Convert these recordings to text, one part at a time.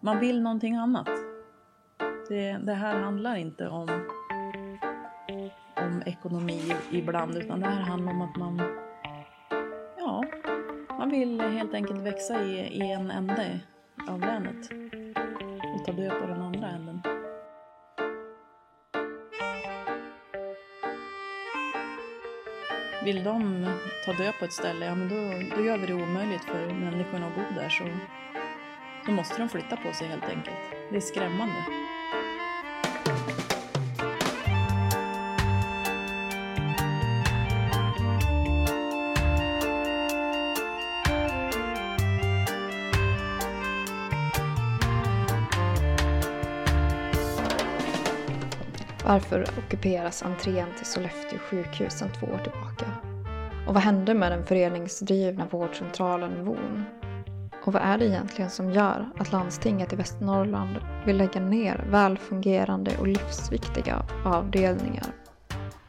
man vill någonting annat. Det, det här handlar inte om, om ekonomi ibland utan det här handlar om att man, ja, man vill helt enkelt växa i, i en ände av länet och ta död på den andra änden. Vill de ta död på ett ställe, ja men då, då gör vi det omöjligt för människorna att bo där så då måste de flytta på sig helt enkelt. Det är skrämmande. Varför ockuperas entrén till Sollefteå sjukhus sedan två år tillbaka? Och vad hände med den föreningsdrivna vårdcentralen VON? Och vad är det egentligen som gör att landstinget i Västernorrland vill lägga ner välfungerande och livsviktiga avdelningar?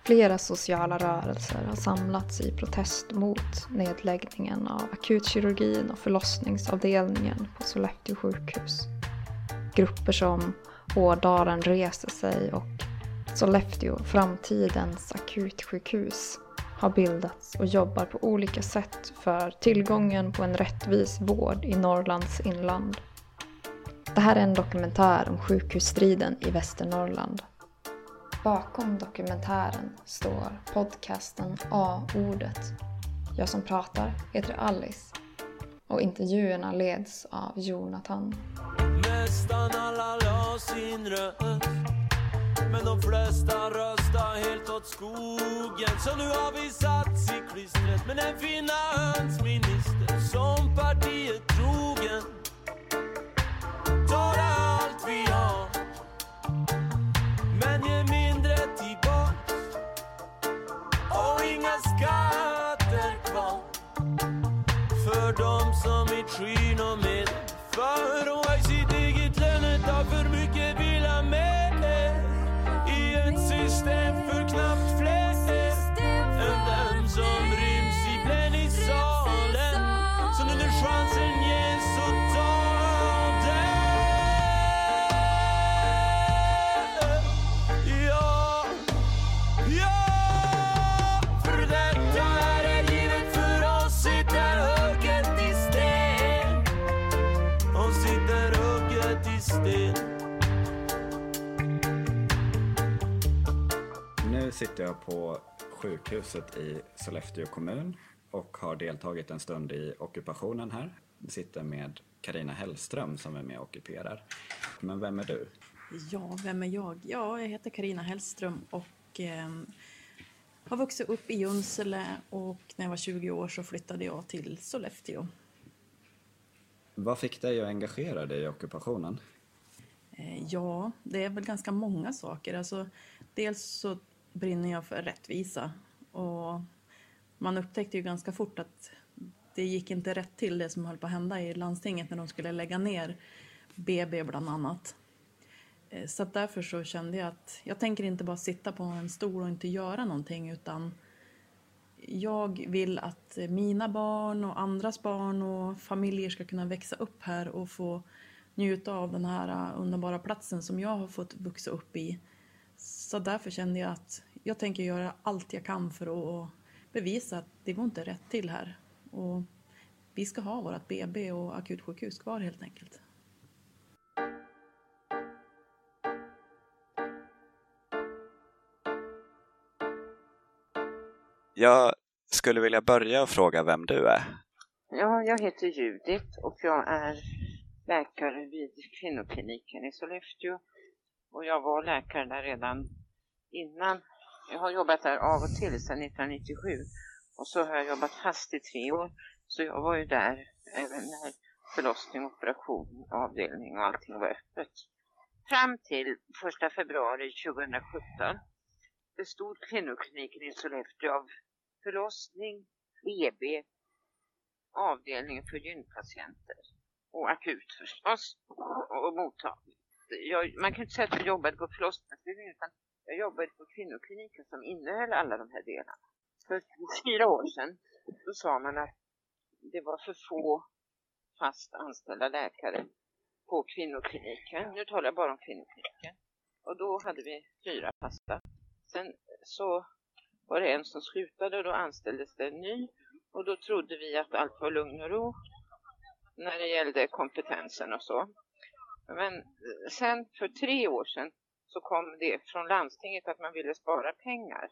Flera sociala rörelser har samlats i protest mot nedläggningen av akutkirurgin och förlossningsavdelningen på Sollefteå sjukhus. Grupper som Ådalen reser sig och Sollefteå, framtidens akutsjukhus, har bildats och jobbar på olika sätt för tillgången på en rättvis vård i Norrlands inland. Det här är en dokumentär om sjukhusstriden i Västernorrland. Bakom dokumentären står podcasten A-ordet. Jag som pratar heter Alice och intervjuerna leds av Jonathan. Nästan alla la sin röst men de flesta röstar helt åt skogen. Så nu har vi satt i klistret med en finansminister som partiet trogen. Sitter jag på sjukhuset i Sollefteå kommun och har deltagit en stund i ockupationen här. Jag sitter med Karina Hellström som är med och ockuperar. Men vem är du? Ja, vem är jag? Ja, jag heter Karina Hellström och eh, har vuxit upp i Junsele och när jag var 20 år så flyttade jag till Sollefteå. Vad fick dig att engagera dig i ockupationen? Eh, ja, det är väl ganska många saker. Alltså, dels så brinner jag för rättvisa. Och man upptäckte ju ganska fort att det gick inte rätt till det som höll på att hända i landstinget när de skulle lägga ner BB bland annat. Eh, så därför så kände jag att jag tänker inte bara sitta på en stol och inte göra någonting utan jag vill att mina barn och andras barn och familjer ska kunna växa upp här och få njuta av den här eh, underbara platsen som jag har fått växa upp i så därför kände jag att jag tänker göra allt jag kan för att bevisa att det går inte rätt till här. Och vi ska ha vårt BB och akutsjukhus kvar helt enkelt. Jag skulle vilja börja och fråga vem du är. Ja, jag heter Judit och jag är läkare vid kvinnokliniken i Sollefteå. Och jag var läkare där redan innan. Jag har jobbat där av och till sedan 1997 och så har jag jobbat fast i tre år. Så jag var ju där även när förlossning, operation, avdelning och allting var öppet. Fram till 1 februari 2017 bestod kvinnokliniken i Sollefteå av förlossning, BB, avdelningen för gynpatienter och akut förstås och mottagning. Jag, man kan inte säga att jag jobbade på förlossningsavdelningen utan jag jobbade på kvinnokliniken som innehöll alla de här delarna. För fyra år sedan då sa man att det var för få fast anställda läkare på kvinnokliniken. Nu talar jag bara om kvinnokliniken. Och då hade vi fyra fasta. Sen så var det en som slutade och då anställdes det en ny. Och då trodde vi att allt var lugn och ro när det gällde kompetensen och så. Men sen för tre år sedan så kom det från landstinget att man ville spara pengar.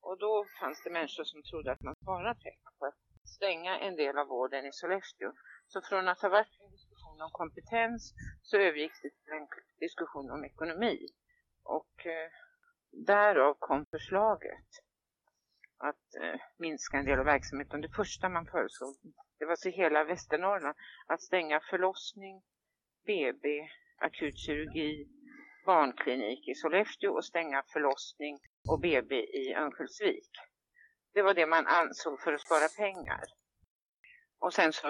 Och då fanns det människor som trodde att man sparar pengar på att stänga en del av vården i Sollefteå. Så från att ha varit en diskussion om kompetens så övergick det till en diskussion om ekonomi. Och eh, därav kom förslaget att eh, minska en del av verksamheten. Det första man föreslog, det var så hela Västernorrland, att stänga förlossning, BB, akutkirurgi, barnklinik i Sollefteå och stänga förlossning och BB i Örnsköldsvik. Det var det man ansåg för att spara pengar. Och sen så,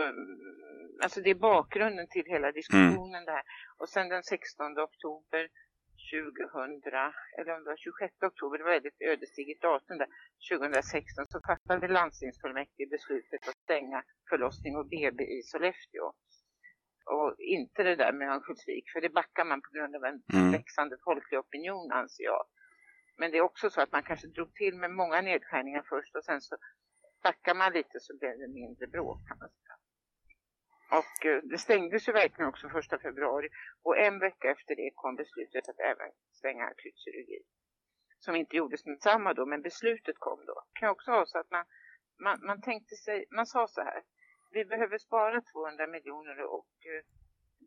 alltså det är bakgrunden till hela diskussionen mm. där. Och sen den 16 oktober 2000, eller om det var 26 oktober, det var väldigt ödesdigert datum där, 2016 så fattade landstingsfullmäktige beslutet att stänga förlossning och BB i Sollefteå. Och inte det där med Örnsköldsvik, för det backar man på grund av en mm. växande folklig opinion anser jag. Men det är också så att man kanske drog till med många nedskärningar först och sen så backar man lite så blir det mindre bråk kan man säga. Och eh, det stängdes ju verkligen också första februari och en vecka efter det kom beslutet att även stänga akutkirurgi. Som inte gjordes med samma då, men beslutet kom då. Det kan också vara så att man, man, man tänkte sig, man sa så här, vi behöver spara 200 miljoner och eh,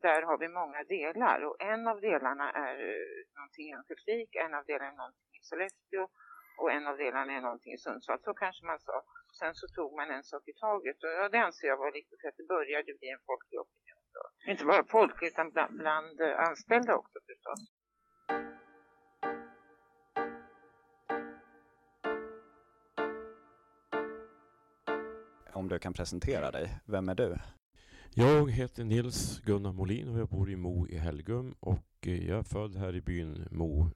där har vi många delar och en av delarna är eh, någonting i Örnsköldsvik, en av delarna är någonting i Sollefteå och en av delarna är någonting i Sundsvall. Så kanske man sa. Sen så tog man en sak i taget och ja, det anser jag var riktigt för att det började bli en folklig opinion. Inte bara folk utan bland, bland eh, anställda också förstås. Om du kan presentera dig, vem är du? Jag heter Nils Gunnar Molin och jag bor i Mo i Helgum och jag är född här i byn Mo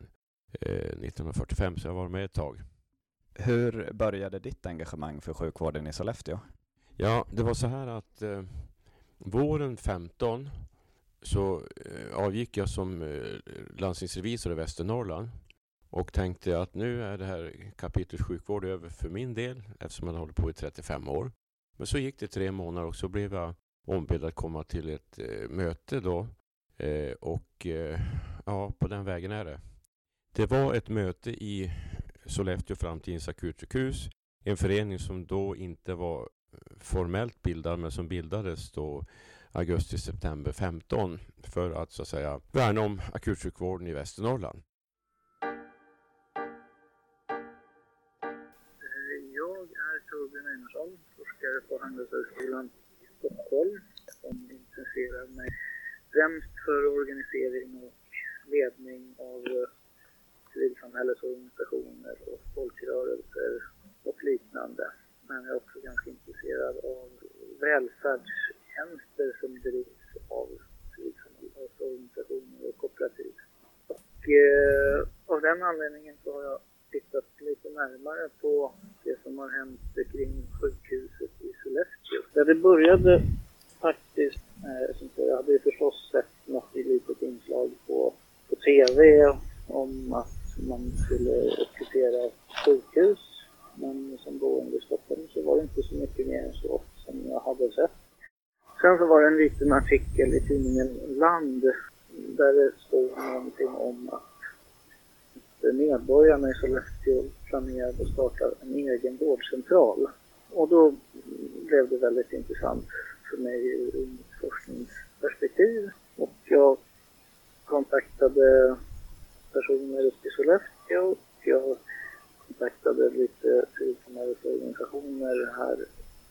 1945 eh, så jag har varit med ett tag. Hur började ditt engagemang för sjukvården i Sollefteå? Ja, det var så här att eh, våren 15 så eh, avgick jag som eh, landstingsrevisor i Västernorrland och tänkte att nu är det här kapitlet sjukvård över för min del eftersom jag hållit på i 35 år. Men så gick det tre månader och så blev jag ombedd att komma till ett eh, möte då eh, och eh, ja, på den vägen är det. Det var ett möte i Sollefteå Framtidens akutsjukhus. En förening som då inte var eh, formellt bildad men som bildades då augusti-september 15 för att så att säga värna om akutsjukvården i Västernorrland. Forskare på Handelshögskolan i Stockholm som intresserar mig främst för organisering och ledning av eh, civilsamhällesorganisationer och folkrörelser och liknande. Men jag är också ganska intresserad av välfärdstjänster som drivs av civilsamhällesorganisationer och kooperativ. Och eh, av den anledningen så har jag tittat lite närmare på det som har hänt kring sjukhuset i Sollefteå. Där det började faktiskt, eh, jag hade ju förstås sett något litet inslag på, på TV om att man skulle ockupera sjukhus. Men som boende i Stockholm så var det inte så mycket mer än så som jag hade sett. Sen så var det en liten artikel i tidningen Land där det stod någonting om att medborgarna i Sollefteå planerade att starta en egen vårdcentral. Och då blev det väldigt intressant för mig ur forskningsperspektiv. Och jag kontaktade personer uppe i Sollefteå och jag kontaktade lite civilsamhällesorganisationer här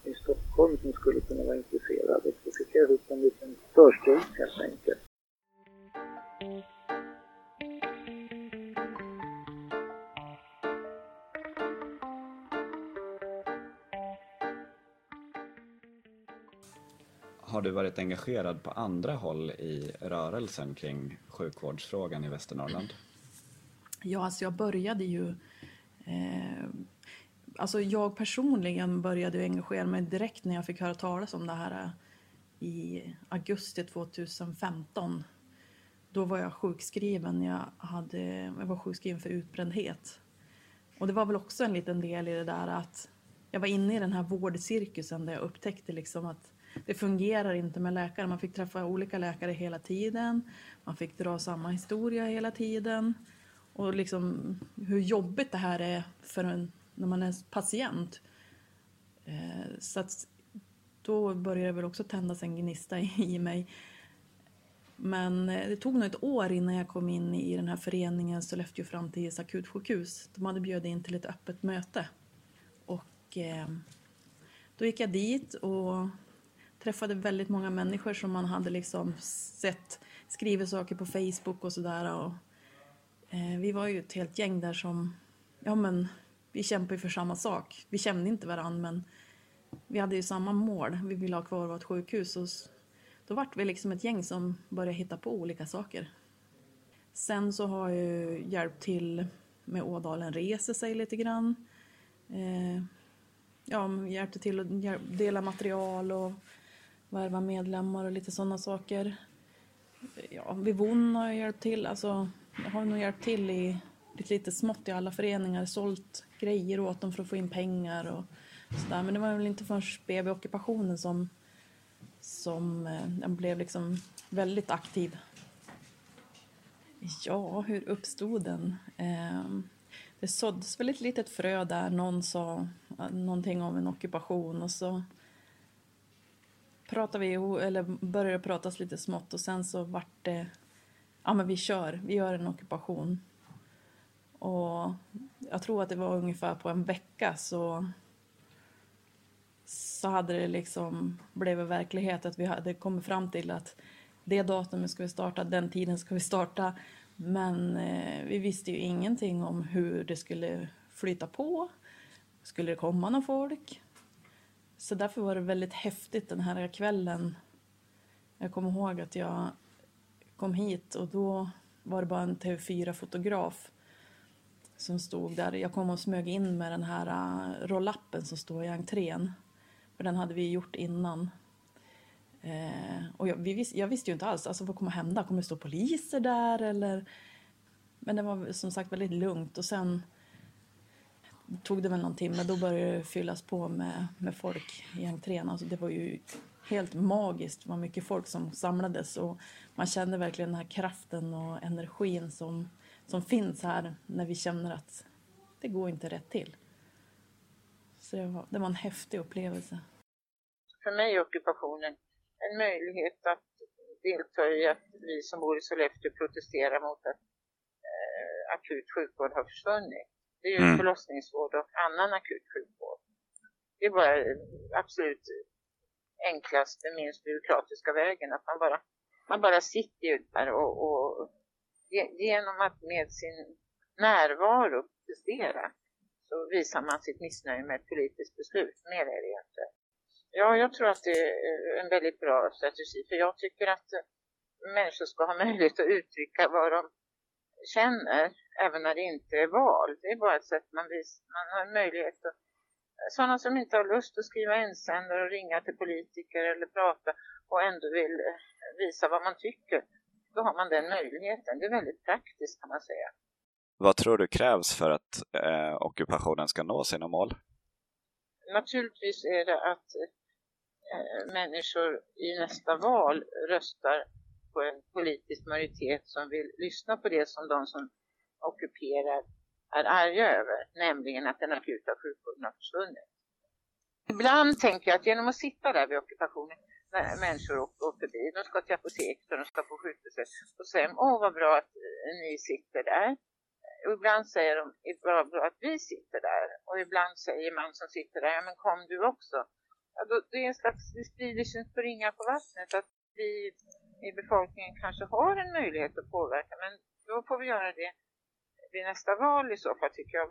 i Stockholm som skulle kunna vara intresserade. Så fick jag ihop en liten förstudie helt enkelt. Har du varit engagerad på andra håll i rörelsen kring sjukvårdsfrågan i Västernorrland? Ja, alltså jag började ju... Eh, alltså jag personligen började engagera mig direkt när jag fick höra talas om det här eh, i augusti 2015 då var jag sjukskriven. Jag, hade, jag var sjukskriven för utbrändhet. Och det var väl också en liten del i det där att jag var inne i den här vårdcirkusen där jag upptäckte liksom att det fungerar inte med läkare. Man fick träffa olika läkare hela tiden. Man fick dra samma historia hela tiden. Och liksom hur jobbigt det här är för en, när man är patient. Eh, så att då började det väl också tändas en gnista i mig. Men eh, det tog nog ett år innan jag kom in i den här föreningen Sollefteå framtids akutsjukhus. De hade bjudit in till ett öppet möte. Och eh, då gick jag dit och träffade väldigt många människor som man hade liksom sett skriva saker på Facebook och sådär. Eh, vi var ju ett helt gäng där som, ja men vi kämpade för samma sak. Vi kände inte varandra men vi hade ju samma mål. Vi ville ha kvar vårt sjukhus. Och då vart vi liksom ett gäng som började hitta på olika saker. Sen så har jag ju hjälpt till med Ådalen reser sig lite grann. Eh, ja, hjälpte till att dela material och värva medlemmar och lite sådana saker. Ja, Vivon har jag hjälpt till. Alltså, jag har nog hjälpt till i lite, lite smått i alla föreningar. Sålt grejer åt dem för att få in pengar och sådär. Men det var väl inte förrän BB-ockupationen som, som eh, jag blev liksom väldigt aktiv. Ja, hur uppstod den? Ehm, det såddes väl ett litet frö där. Någon sa eh, någonting om en ockupation och så pratade vi, eller började pratas lite smått och sen så vart det, ja men vi kör, vi gör en ockupation. Och jag tror att det var ungefär på en vecka så så hade det liksom blivit verklighet att vi hade kommit fram till att det datumet ska vi starta, den tiden ska vi starta. Men eh, vi visste ju ingenting om hur det skulle flyta på. Skulle det komma någon folk? Så därför var det väldigt häftigt den här kvällen. Jag kommer ihåg att jag kom hit och då var det bara en TV4-fotograf som stod där. Jag kom och smög in med den här äh, rollappen som står i entrén. För den hade vi gjort innan. Eh, och jag, vis, jag, visste ju inte alls, alltså vad kommer hända? Kommer det stå poliser där eller? Men det var som sagt väldigt lugnt och sen tog det väl någon timme, då började det fyllas på med, med folk i entrén. Alltså det var ju helt magiskt vad mycket folk som samlades och man kände verkligen den här kraften och energin som, som finns här när vi känner att det går inte rätt till. Så det var, det var en häftig upplevelse. För mig är ockupationen en möjlighet att delta i att vi som bor i Sollefteå protesterar mot att eh, akut sjukvård har försvunnit. Det är ju mm. förlossningsvård och annan akut sjukvård. Det är bara absolut enklaste, minst byråkratiska vägen. Att man bara, man bara sitter där och, och genom att med sin närvaro protestera så visar man sitt missnöje med ett politiskt beslut. Mer är det inte. Ja, jag tror att det är en väldigt bra strategi. För jag tycker att människor ska ha möjlighet att uttrycka vad de känner även när det inte är val. Det är bara ett sätt man, vis, man har möjlighet att sådana som inte har lust att skriva insändare och ringa till politiker eller prata och ändå vill eh, visa vad man tycker. Då har man den möjligheten. Det är väldigt praktiskt kan man säga. Vad tror du krävs för att eh, ockupationen ska nå sina mål? Naturligtvis är det att eh, människor i nästa val röstar på en politisk majoritet som vill lyssna på det som de som ockuperar är arga över, nämligen att den akuta sjukvården har försvunnit. Ibland tänker jag att genom att sitta där vid ockupationen, när människor åker förbi, de ska till apoteket och de ska på sjukhuset och säger åh vad bra att eh, ni sitter där. Och ibland säger de, vad bra att vi sitter där. Och ibland säger man som sitter där, ja men kom du också. Ja, då, det är en slags, det sprider sig på ringar på vattnet att vi i befolkningen kanske har en möjlighet att påverka. Men då får vi göra det vid nästa val i så fall tycker jag.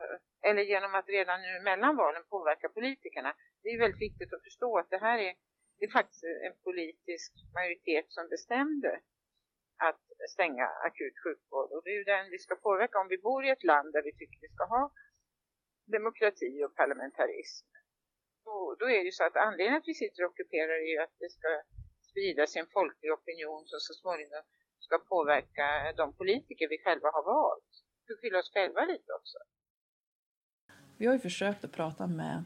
Eller genom att redan nu mellan valen påverka politikerna. Det är väldigt viktigt att förstå att det här är, det är faktiskt en politisk majoritet som bestämde att stänga akut sjukvård. Och det är ju den vi ska påverka om vi bor i ett land där vi tycker vi ska ha demokrati och parlamentarism. Då, då är det ju så att anledningen att vi sitter och ockuperar är ju att det ska spridas en folklig opinion som så småningom ska påverka de politiker vi själva har valt skylla oss själva lite också. Vi har ju försökt att prata med,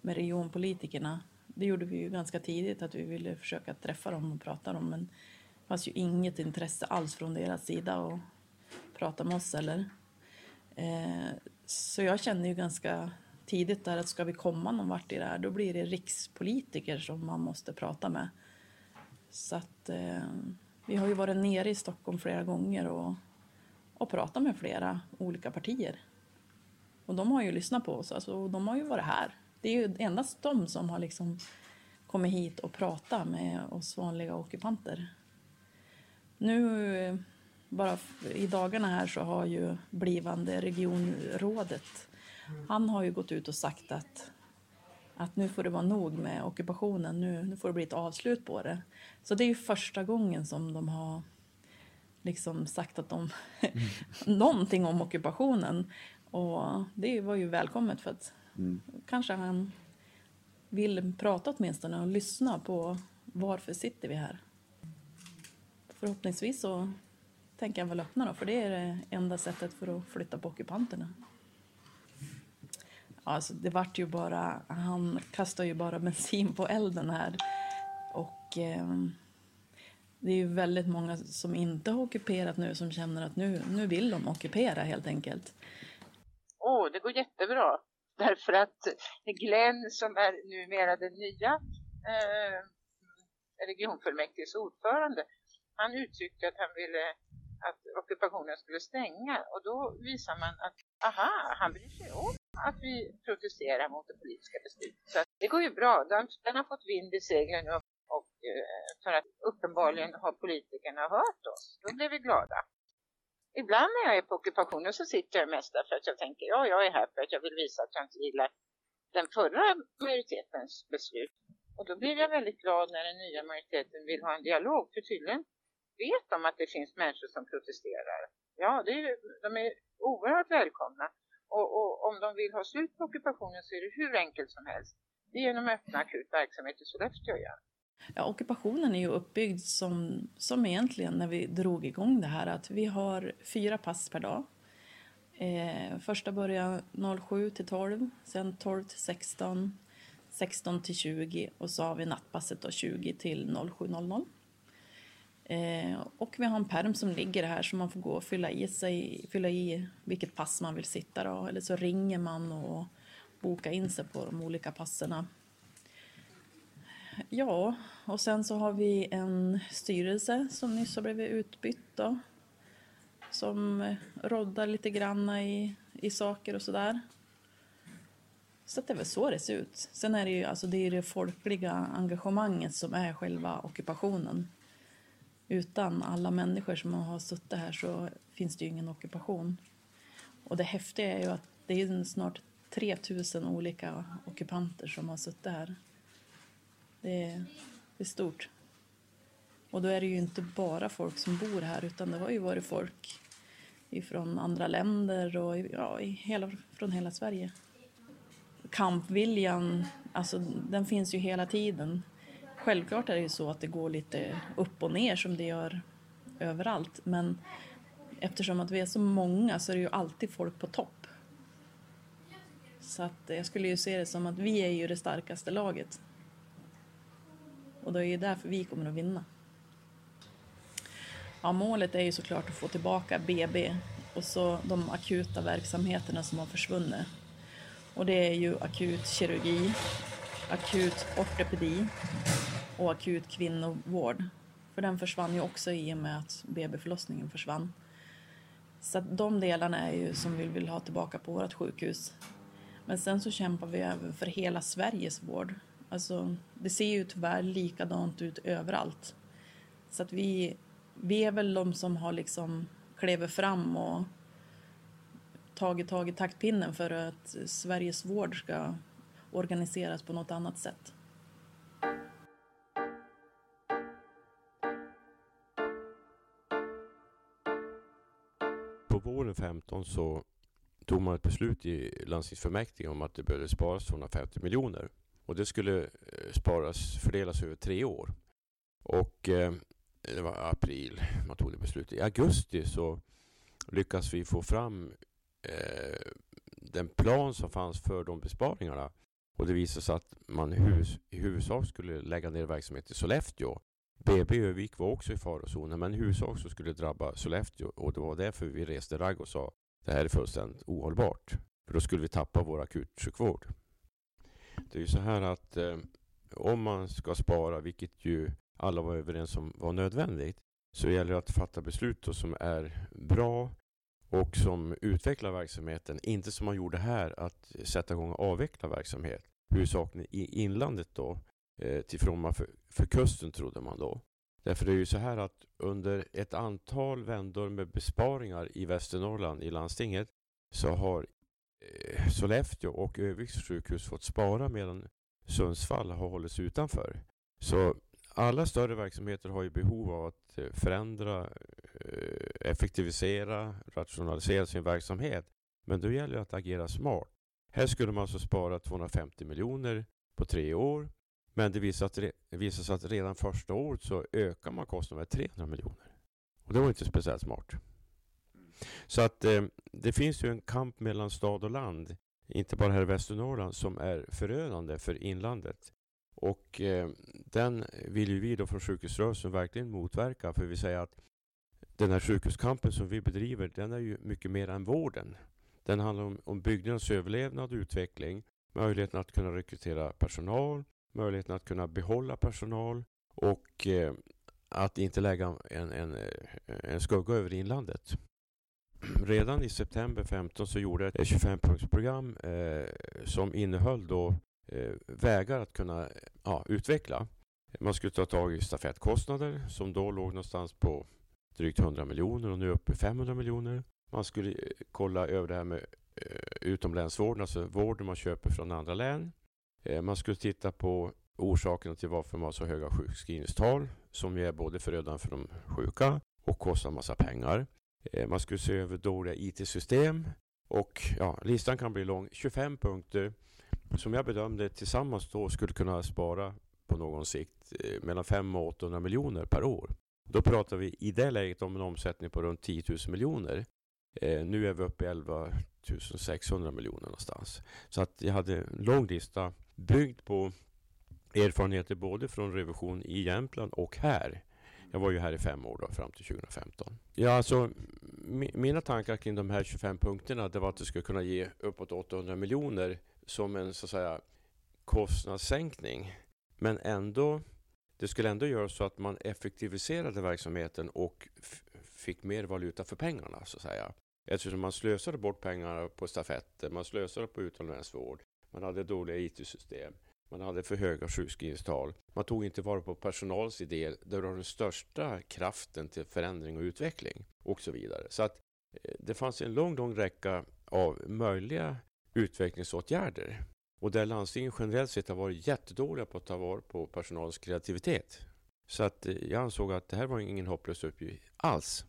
med regionpolitikerna. Det gjorde vi ju ganska tidigt, att vi ville försöka träffa dem och prata med dem. Men det fanns ju inget intresse alls från deras sida att prata med oss eller. Eh, så jag kände ju ganska tidigt där att ska vi komma någon vart i det här, då blir det rikspolitiker som man måste prata med. Så att eh, vi har ju varit nere i Stockholm flera gånger och, och pratat med flera olika partier. Och de har ju lyssnat på oss, alltså, de har ju varit här. Det är ju endast de som har liksom kommit hit och pratat med oss vanliga ockupanter. Nu, bara i dagarna här så har ju blivande regionrådet, han har ju gått ut och sagt att, att nu får det vara nog med ockupationen, nu, nu får det bli ett avslut på det. Så det är ju första gången som de har liksom sagt att de, mm. någonting om ockupationen. Och det var ju välkommet för att mm. kanske han vill prata åtminstone och lyssna på varför sitter vi här. Förhoppningsvis så tänker jag väl öppna då, för det är det enda sättet för att flytta på ockupanterna. Alltså, det vart ju bara, han kastade ju bara bensin på elden här. Och eh, det är ju väldigt många som inte har ockuperat nu som känner att nu, nu vill de ockupera helt enkelt. Åh, oh, det går jättebra. Därför att Glenn som är numera den nya eh, regionfullmäktiges ordförande, han uttryckte att han ville att ockupationen skulle stänga och då visar man att aha, han bryr sig om att vi protesterar mot det politiska beslutet. Så det går ju bra, den, den har fått vind i seglen och, Eh, för att uppenbarligen har politikerna hört oss. Då blir vi glada ibland när jag är på ockupationen så sitter jag mest för att jag tänker, ja jag är här för att jag vill visa att jag inte gillar den förra majoritetens beslut. Och då blir jag väldigt glad när den nya majoriteten vill ha en dialog, för tydligen vet de att det finns människor som protesterar. Ja, det är, de är oerhört välkomna. Och, och, om de vill ha slut på ockupationen så är det hur enkelt som helst. Det är genom att öppna akut verksamhet i Sollefteå igen. Ja, ockupationen är ju uppbyggd som, som egentligen när vi drog igång det här att vi har fyra pass per dag. Eh, första börjar 07 till 12, sen 12 till 16, 16 till 20 och så har vi nattpasset då 20 till 07.00. Eh, och vi har en perm som ligger här så man får gå och fylla i sig, fylla i vilket pass man vill sitta då, eller så ringer man och boka in sig på de olika passerna. Ja, och sen så har vi en styrelse som nyss har blivit utbytt då. Som roddar lite grann i, i saker och sådär. Så det är väl så det ser ut. Sen är det ju alltså det, är det folkliga engagemanget som är själva ockupationen. Utan alla människor som har suttit här så finns det ju ingen ockupation. Och det häftiga är ju att det är snart 3000 olika ockupanter som har suttit här. Det är, det är stort. Och då är det ju inte bara folk som bor här utan det har ju varit folk från andra länder och ja, hela, från hela Sverige. Kampviljan, alltså den finns ju hela tiden. Självklart är det ju så att det går lite upp och ner som det gör överallt men eftersom att vi är så många så är det ju alltid folk på topp. Så att jag skulle ju se det som att vi är ju det starkaste laget. Och det är ju därför vi kommer att vinna. Ja, målet är ju såklart att få tillbaka BB och så de akuta verksamheterna som har försvunnit. Och det är ju akut kirurgi, akut ortopedi och akut kvinnovård. För den försvann ju också i och med att BB-förlossningen försvann. Så att de delarna är ju som vi vill ha tillbaka på vårt sjukhus. Men sen så kämpar vi även för hela Sveriges vård. Alltså, det ser ju tyvärr likadant ut överallt. Så att vi, vi är väl de som har liksom klivit fram och tagit tag i taktpinnen för att Sveriges vård ska organiseras på något annat sätt. På våren 15 så tog man ett beslut i landstingsfullmäktige om att det behövde sparas 250 miljoner. Och det skulle eh, sparas, fördelas över tre år. Och eh, det var april man tog det beslutet. I augusti så lyckas vi få fram eh, den plan som fanns för de besparingarna. Och det visade sig att man hus, i huvudsak skulle lägga ner verksamhet i Sollefteå. BB Övik var också i farozonen men i huvudsak så skulle det drabba Sollefteå och det var därför vi reste ragg och sa det här är fullständigt ohållbart. För då skulle vi tappa vår akutsjukvård. Det är ju så här att eh, om man ska spara, vilket ju alla var överens om var nödvändigt, så gäller det att fatta beslut som är bra och som utvecklar verksamheten. Inte som man gjorde här, att sätta igång och avveckla verksamhet. Huvudsakligen i inlandet då, eh, till fromma för, för kusten trodde man då. Därför är det ju så här att under ett antal vändor med besparingar i Västernorrland i landstinget så har Eh, Sollefteå och Öviks sjukhus fått spara medan Sundsvall har hållits utanför. Så alla större verksamheter har ju behov av att eh, förändra, eh, effektivisera, rationalisera sin verksamhet. Men då gäller det att agera smart. Här skulle man alltså spara 250 miljoner på tre år. Men det visade, sig att redan första året så ökar man kostnaden med 300 miljoner. Och det var inte speciellt smart. Så att eh, det finns ju en kamp mellan stad och land, inte bara här i Västernorrland, som är förödande för inlandet. Och eh, den vill ju vi då från sjukhusrörelsen verkligen motverka för vi säger att den här sjukhuskampen som vi bedriver den är ju mycket mer än vården. Den handlar om, om byggnadens överlevnad och utveckling, möjligheten att kunna rekrytera personal, möjligheten att kunna behålla personal och eh, att inte lägga en, en, eh, en skugga över inlandet. Redan i september 15 så gjorde jag ett 25-punktsprogram eh, som innehöll då eh, vägar att kunna ja, utveckla. Man skulle ta tag i stafettkostnader som då låg någonstans på drygt 100 miljoner och nu uppe i 500 miljoner. Man skulle eh, kolla över det här med eh, utomlänsvården, alltså vården man köper från andra län. Eh, man skulle titta på orsakerna till varför man har så höga sjukskrivningstal som ju är både förödande för de sjuka och kostar massa pengar. Eh, man skulle se över dåliga IT-system och ja, listan kan bli lång. 25 punkter som jag bedömde tillsammans då skulle kunna spara på någon sikt eh, mellan 500 och 800 miljoner per år. Då pratar vi i det läget om en omsättning på runt 10 000 miljoner. Eh, nu är vi uppe i 11 600 miljoner någonstans. Så att jag hade en lång lista byggd på erfarenheter både från revision i Jämtland och här. Jag var ju här i fem år då, fram till 2015. Ja, alltså, mina tankar kring de här 25 punkterna det var att det skulle kunna ge uppåt 800 miljoner som en så att säga kostnadssänkning. Men ändå, det skulle ändå göra så att man effektiviserade verksamheten och fick mer valuta för pengarna så att säga. Eftersom man slösade bort pengarna på stafetter, man slösade på utomlänsvård, man hade dåliga IT-system, man hade för höga sjukskrivningstal, man tog inte vara på personals idéer där du har den största kraften till förändring och utveckling och så vidare. Så att eh, det fanns en lång, lång räcka av möjliga utvecklingsåtgärder och där landstingen generellt sett har varit jättedåliga på att ta vara på personalens kreativitet. Så att eh, jag ansåg att det här var ingen hopplös uppgift alls.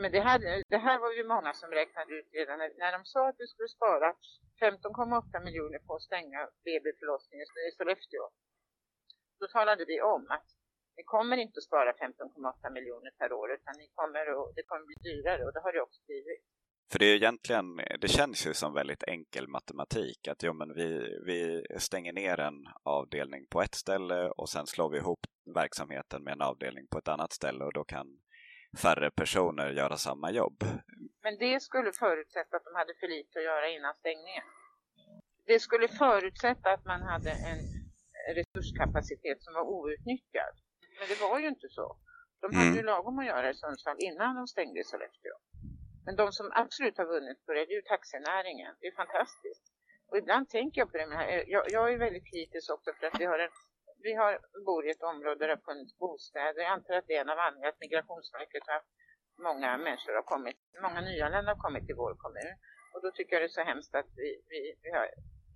Men det här, det här var ju många som räknade ut redan när, när de sa att du skulle spara 15,8 miljoner på att stänga BB-förlossningen i Sollefteå. Då talade vi om att ni kommer inte att spara 15,8 miljoner per år utan ni kommer att, det kommer att bli dyrare och det har det också blivit. För det är egentligen, det känns ju som väldigt enkel matematik att jo, men vi, vi stänger ner en avdelning på ett ställe och sen slår vi ihop verksamheten med en avdelning på ett annat ställe och då kan färre personer göra samma jobb. Men det skulle förutsätta att de hade för lite att göra innan stängningen. Det skulle förutsätta att man hade en resurskapacitet som var outnyttjad. Men det var ju inte så. De hade mm. ju lagom att göra i Sundsvall innan de stängde i Sollefteå. Men de som absolut har vunnit på det, det är ju taxinäringen. Det är fantastiskt. Och ibland tänker jag på det här. Jag, jag är väldigt kritisk också för att vi har en vi har, bor i ett område där det har funnits bostäder. Jag antar att det är en av anledningarna att Migrationsverket har många människor har kommit, många nyanlända har kommit till vår kommun. Och då tycker jag det är så hemskt att vi, vi, vi har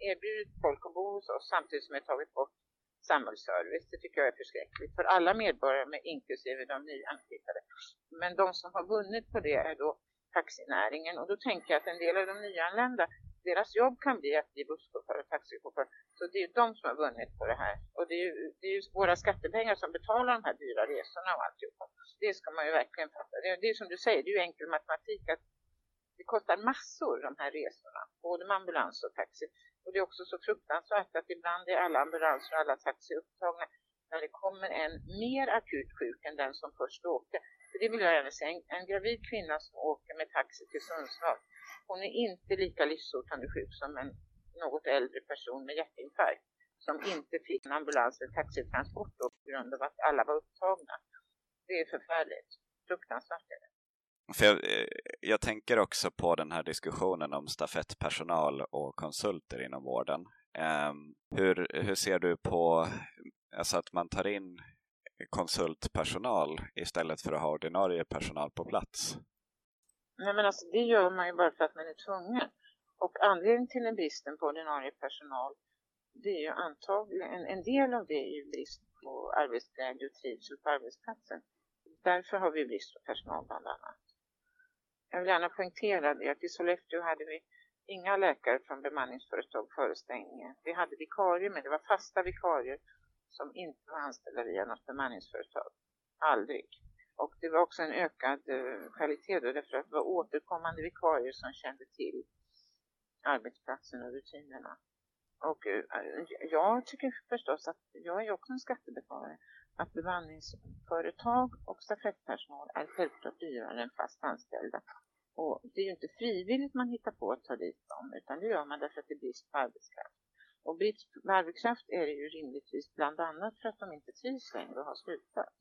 erbjudit folk att bo hos oss samtidigt som vi har tagit bort samhällsservice. Det tycker jag är förskräckligt för alla medborgare, med inklusive de nyanflyttade. Men de som har vunnit på det är då taxinäringen och då tänker jag att en del av de nyanlända deras jobb kan bli att bli busschaufför och taxichaufför. Så det är ju de som har vunnit på det här. Och det är ju, det är ju våra skattepengar som betalar de här dyra resorna och alltihopa. Det ska man ju verkligen fatta. Det är, det är som du säger, det är ju enkel matematik att det kostar massor de här resorna. Både med ambulans och taxi. Och det är också så fruktansvärt att ibland är alla ambulanser och alla taxi upptagna när det kommer en mer akut sjuk än den som först åkte. För det vill jag gärna säga, en, en gravid kvinna som åker med taxi till Sundsvall, hon är inte lika livshotande sjuk som en något äldre person med hjärtinfarkt som inte fick en ambulans eller taxitransport på grund av att alla var upptagna. Det är förfärligt. Fruktansvärt är det. För jag, eh, jag, tänker också på den här diskussionen om stafettpersonal och konsulter inom vården. Um, hur, hur ser du på alltså att man tar in konsultpersonal istället för att ha ordinarie personal på plats? Nej men alltså det gör man ju bara för att man är tvungen. Och anledningen till den bristen på ordinarie personal det är ju antagligen, en, en del av det är ju brist på arbetsglädje och trivsel på arbetsplatsen. Därför har vi brist på personal bland annat. Jag vill gärna poängtera det att i Sollefteå hade vi inga läkare från bemanningsföretag före stängningen. Vi hade vikarier men det var fasta vikarier som inte var anställda via något bemanningsföretag. Aldrig. Och det var också en ökad eh, kvalitet då, därför att det var återkommande vikarier som kände till arbetsplatsen och rutinerna. Och eh, jag tycker förstås att, jag är också en skattebetalare, att bemanningsföretag och stafettpersonal är självklart dyrare än fast anställda. Och det är ju inte frivilligt man hittar på att ta dit dem, utan det gör man därför att det är brist på arbetskraft. Och brist på arbetskraft är det ju rimligtvis bland annat för att de inte trivs längre och har slutat.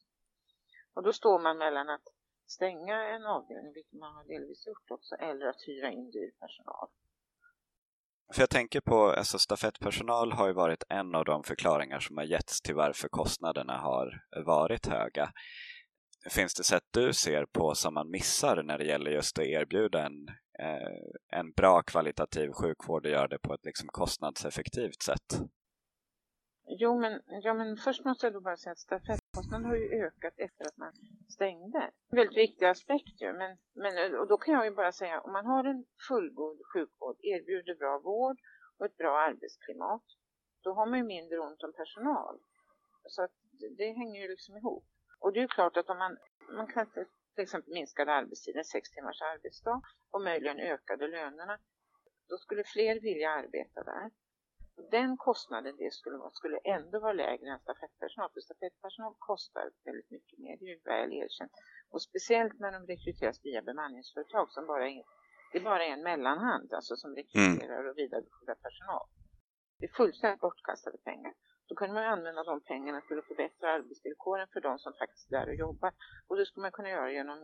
Och då står man mellan att stänga en avdelning, vilket man har delvis gjort också, eller att hyra in dyr personal. För jag tänker på, alltså stafettpersonal har ju varit en av de förklaringar som har getts till varför kostnaderna har varit höga. Finns det sätt du ser på som man missar när det gäller just att erbjuda en, eh, en bra kvalitativ sjukvård och göra det på ett liksom kostnadseffektivt sätt? Jo, men, ja, men först måste jag då bara säga att stafettkostnaden har ju ökat efter att man stängde. En väldigt viktig aspekt ju, men, men och då kan jag ju bara säga om man har en fullgod sjukvård, erbjuder bra vård och ett bra arbetsklimat, då har man ju mindre ont om personal. Så att det hänger ju liksom ihop. Och det är ju klart att om man, man kan till exempel minskade arbetstiden, sex timmars arbetsdag och möjligen ökade lönerna, då skulle fler vilja arbeta där. Den kostnaden det skulle skulle ändå vara lägre än stafettpersonal, för stafettpersonal kostar väldigt mycket mer, det är ju väl erkänt. Och speciellt när de rekryteras via bemanningsföretag som bara är, det är bara en mellanhand alltså som rekryterar och vidarebefordrar personal. Det är fullständigt bortkastade pengar. Då kunde man använda de pengarna till att förbättra arbetsvillkoren för de som faktiskt är där och jobbar. Och det skulle man kunna göra genom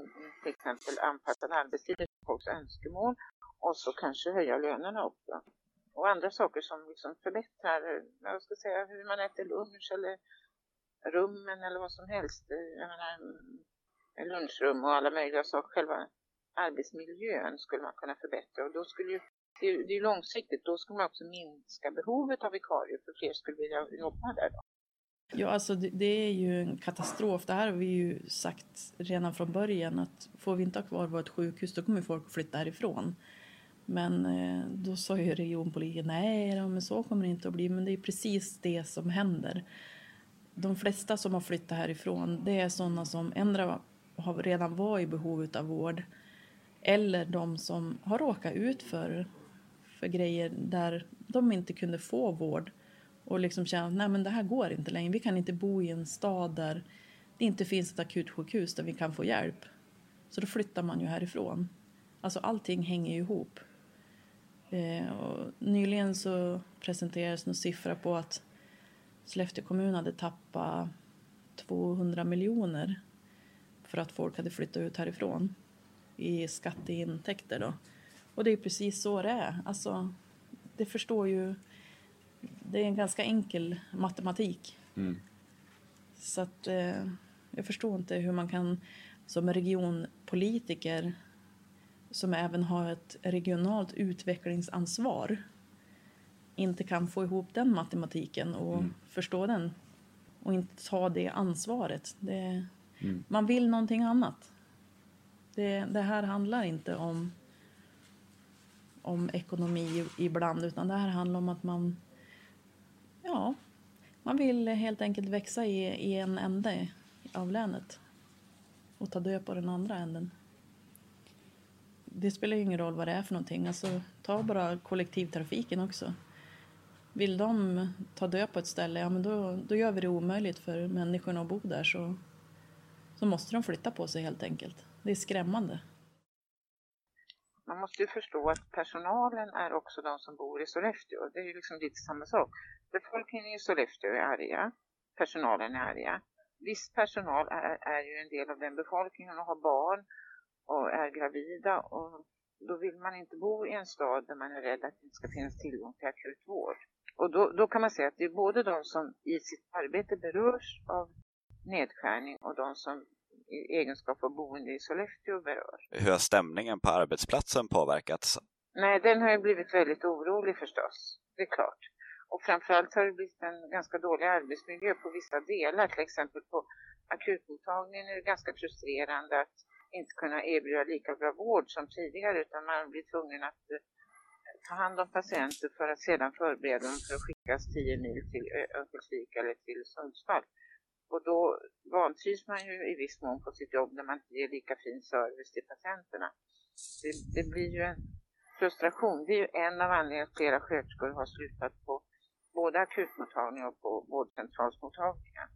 till exempel anpassade arbetstider för folks önskemål och så kanske höja lönerna också. Och andra saker som liksom förbättrar, eh, jag ska säga, hur man äter lunch eller rummen eller vad som helst. Eh, jag menar, mm, lunchrum och alla möjliga saker. Själva arbetsmiljön skulle man kunna förbättra och då skulle ju det är, det är långsiktigt, då skulle man också minska behovet av vikarier för fler skulle vilja jobba där då. Ja, alltså det, det, är ju en katastrof. Det här har vi ju sagt redan från början att får vi inte ha kvar vårt sjukhus då kommer folk att flytta härifrån. Men eh, då sa ju regionpolitiken nej, men så kommer det inte att bli. Men det är precis det som händer. De flesta som har flyttat härifrån det är sådana som ändra har redan var i behov av vård eller de som har råkat ut för för grejer där de inte kunde få vård och liksom känner att nej det här går inte längre. Vi kan inte bo i en stad där det inte finns ett akutsjukhus där vi kan få hjälp. Så då flyttar man ju härifrån. Alltså allting hänger ju ihop. Eh, och nyligen så presenterades några siffra på att Sollefteå kommun hade tappat 200 miljoner för att folk hade flyttat ut härifrån i skatteintäkter då. Och det är precis så det är. Alltså, det förstår ju... Det är en ganska enkel matematik. Mm. Så att eh, jag förstår inte hur man kan som regionpolitiker som även har ett regionalt utvecklingsansvar inte kan få ihop den matematiken och mm. förstå den och inte ta det ansvaret. Det, mm. Man vill någonting annat. Det, det här handlar inte om om ekonomi ibland utan det här handlar om att man ja, man vill helt enkelt växa i, i en ände av länet och ta död på den andra änden. Det spelar ju ingen roll vad det är för någonting. Alltså, ta bara kollektivtrafiken också. Vill de ta död på ett ställe, ja men då, då gör vi det omöjligt för människorna att bo där så, så måste de flytta på sig helt enkelt. Det är skrämmande. Man måste ju förstå att personalen är också de som bor i Sollefteå. Det är ju liksom lite samma sak. Befolkningen i Sollefteå är arga. Personalen är arga. Viss personal är, är ju en del av den befolkningen och har barn och är gravida och då vill man inte bo i en stad där man är rädd att det inte ska finnas tillgång till akut vård. Och då, då kan man säga att det är både de som i sitt arbete berörs av nedskärning och de som i egenskap av boende i Sollefteå berör. Hur har stämningen på arbetsplatsen påverkats? Nej, den har ju blivit väldigt orolig förstås. Det är klart. Och framförallt har det blivit en ganska dålig arbetsmiljö på vissa delar. Till exempel på akutmottagningen är det ganska frustrerande att inte kunna erbjuda lika bra vård som tidigare utan man blir tvungen att eh, ta hand om patienter för att sedan förbereda dem för att skickas 10 mil till Örnsköldsvik eller till Sundsvall. Och då vantrivs man ju i viss mån på sitt jobb när man inte ger lika fin service till patienterna. Det, det blir ju en frustration. Det är ju en av anledningarna att flera sköterskor har slutat på både akutmottagningar och på vårdcentralsmottagningar.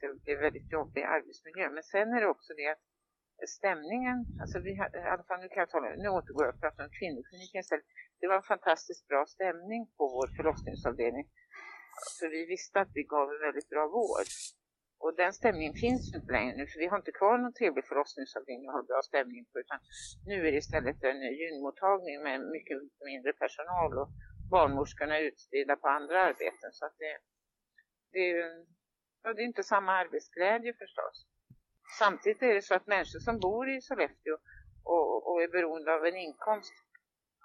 Det, det är väldigt jobbig arbetsmiljö. Men sen är det också det att stämningen, alltså vi hade, i alla fall nu kan jag tala, nu återgår jag och pratar om kvinnokliniken istället. Det var en fantastiskt bra stämning på vår förlossningsavdelning. För vi visste att vi gav en väldigt bra vård. Och den stämningen finns inte längre nu, för vi har inte kvar någon trevlig förlossningsavdelning och har bra stämning på, utan nu är det istället en gynmottagning med mycket mindre personal och barnmorskorna är utspridda på andra arbeten. Så att det, det, ja, det är inte samma arbetsglädje förstås. Samtidigt är det så att människor som bor i Sollefteå och, och är beroende av en inkomst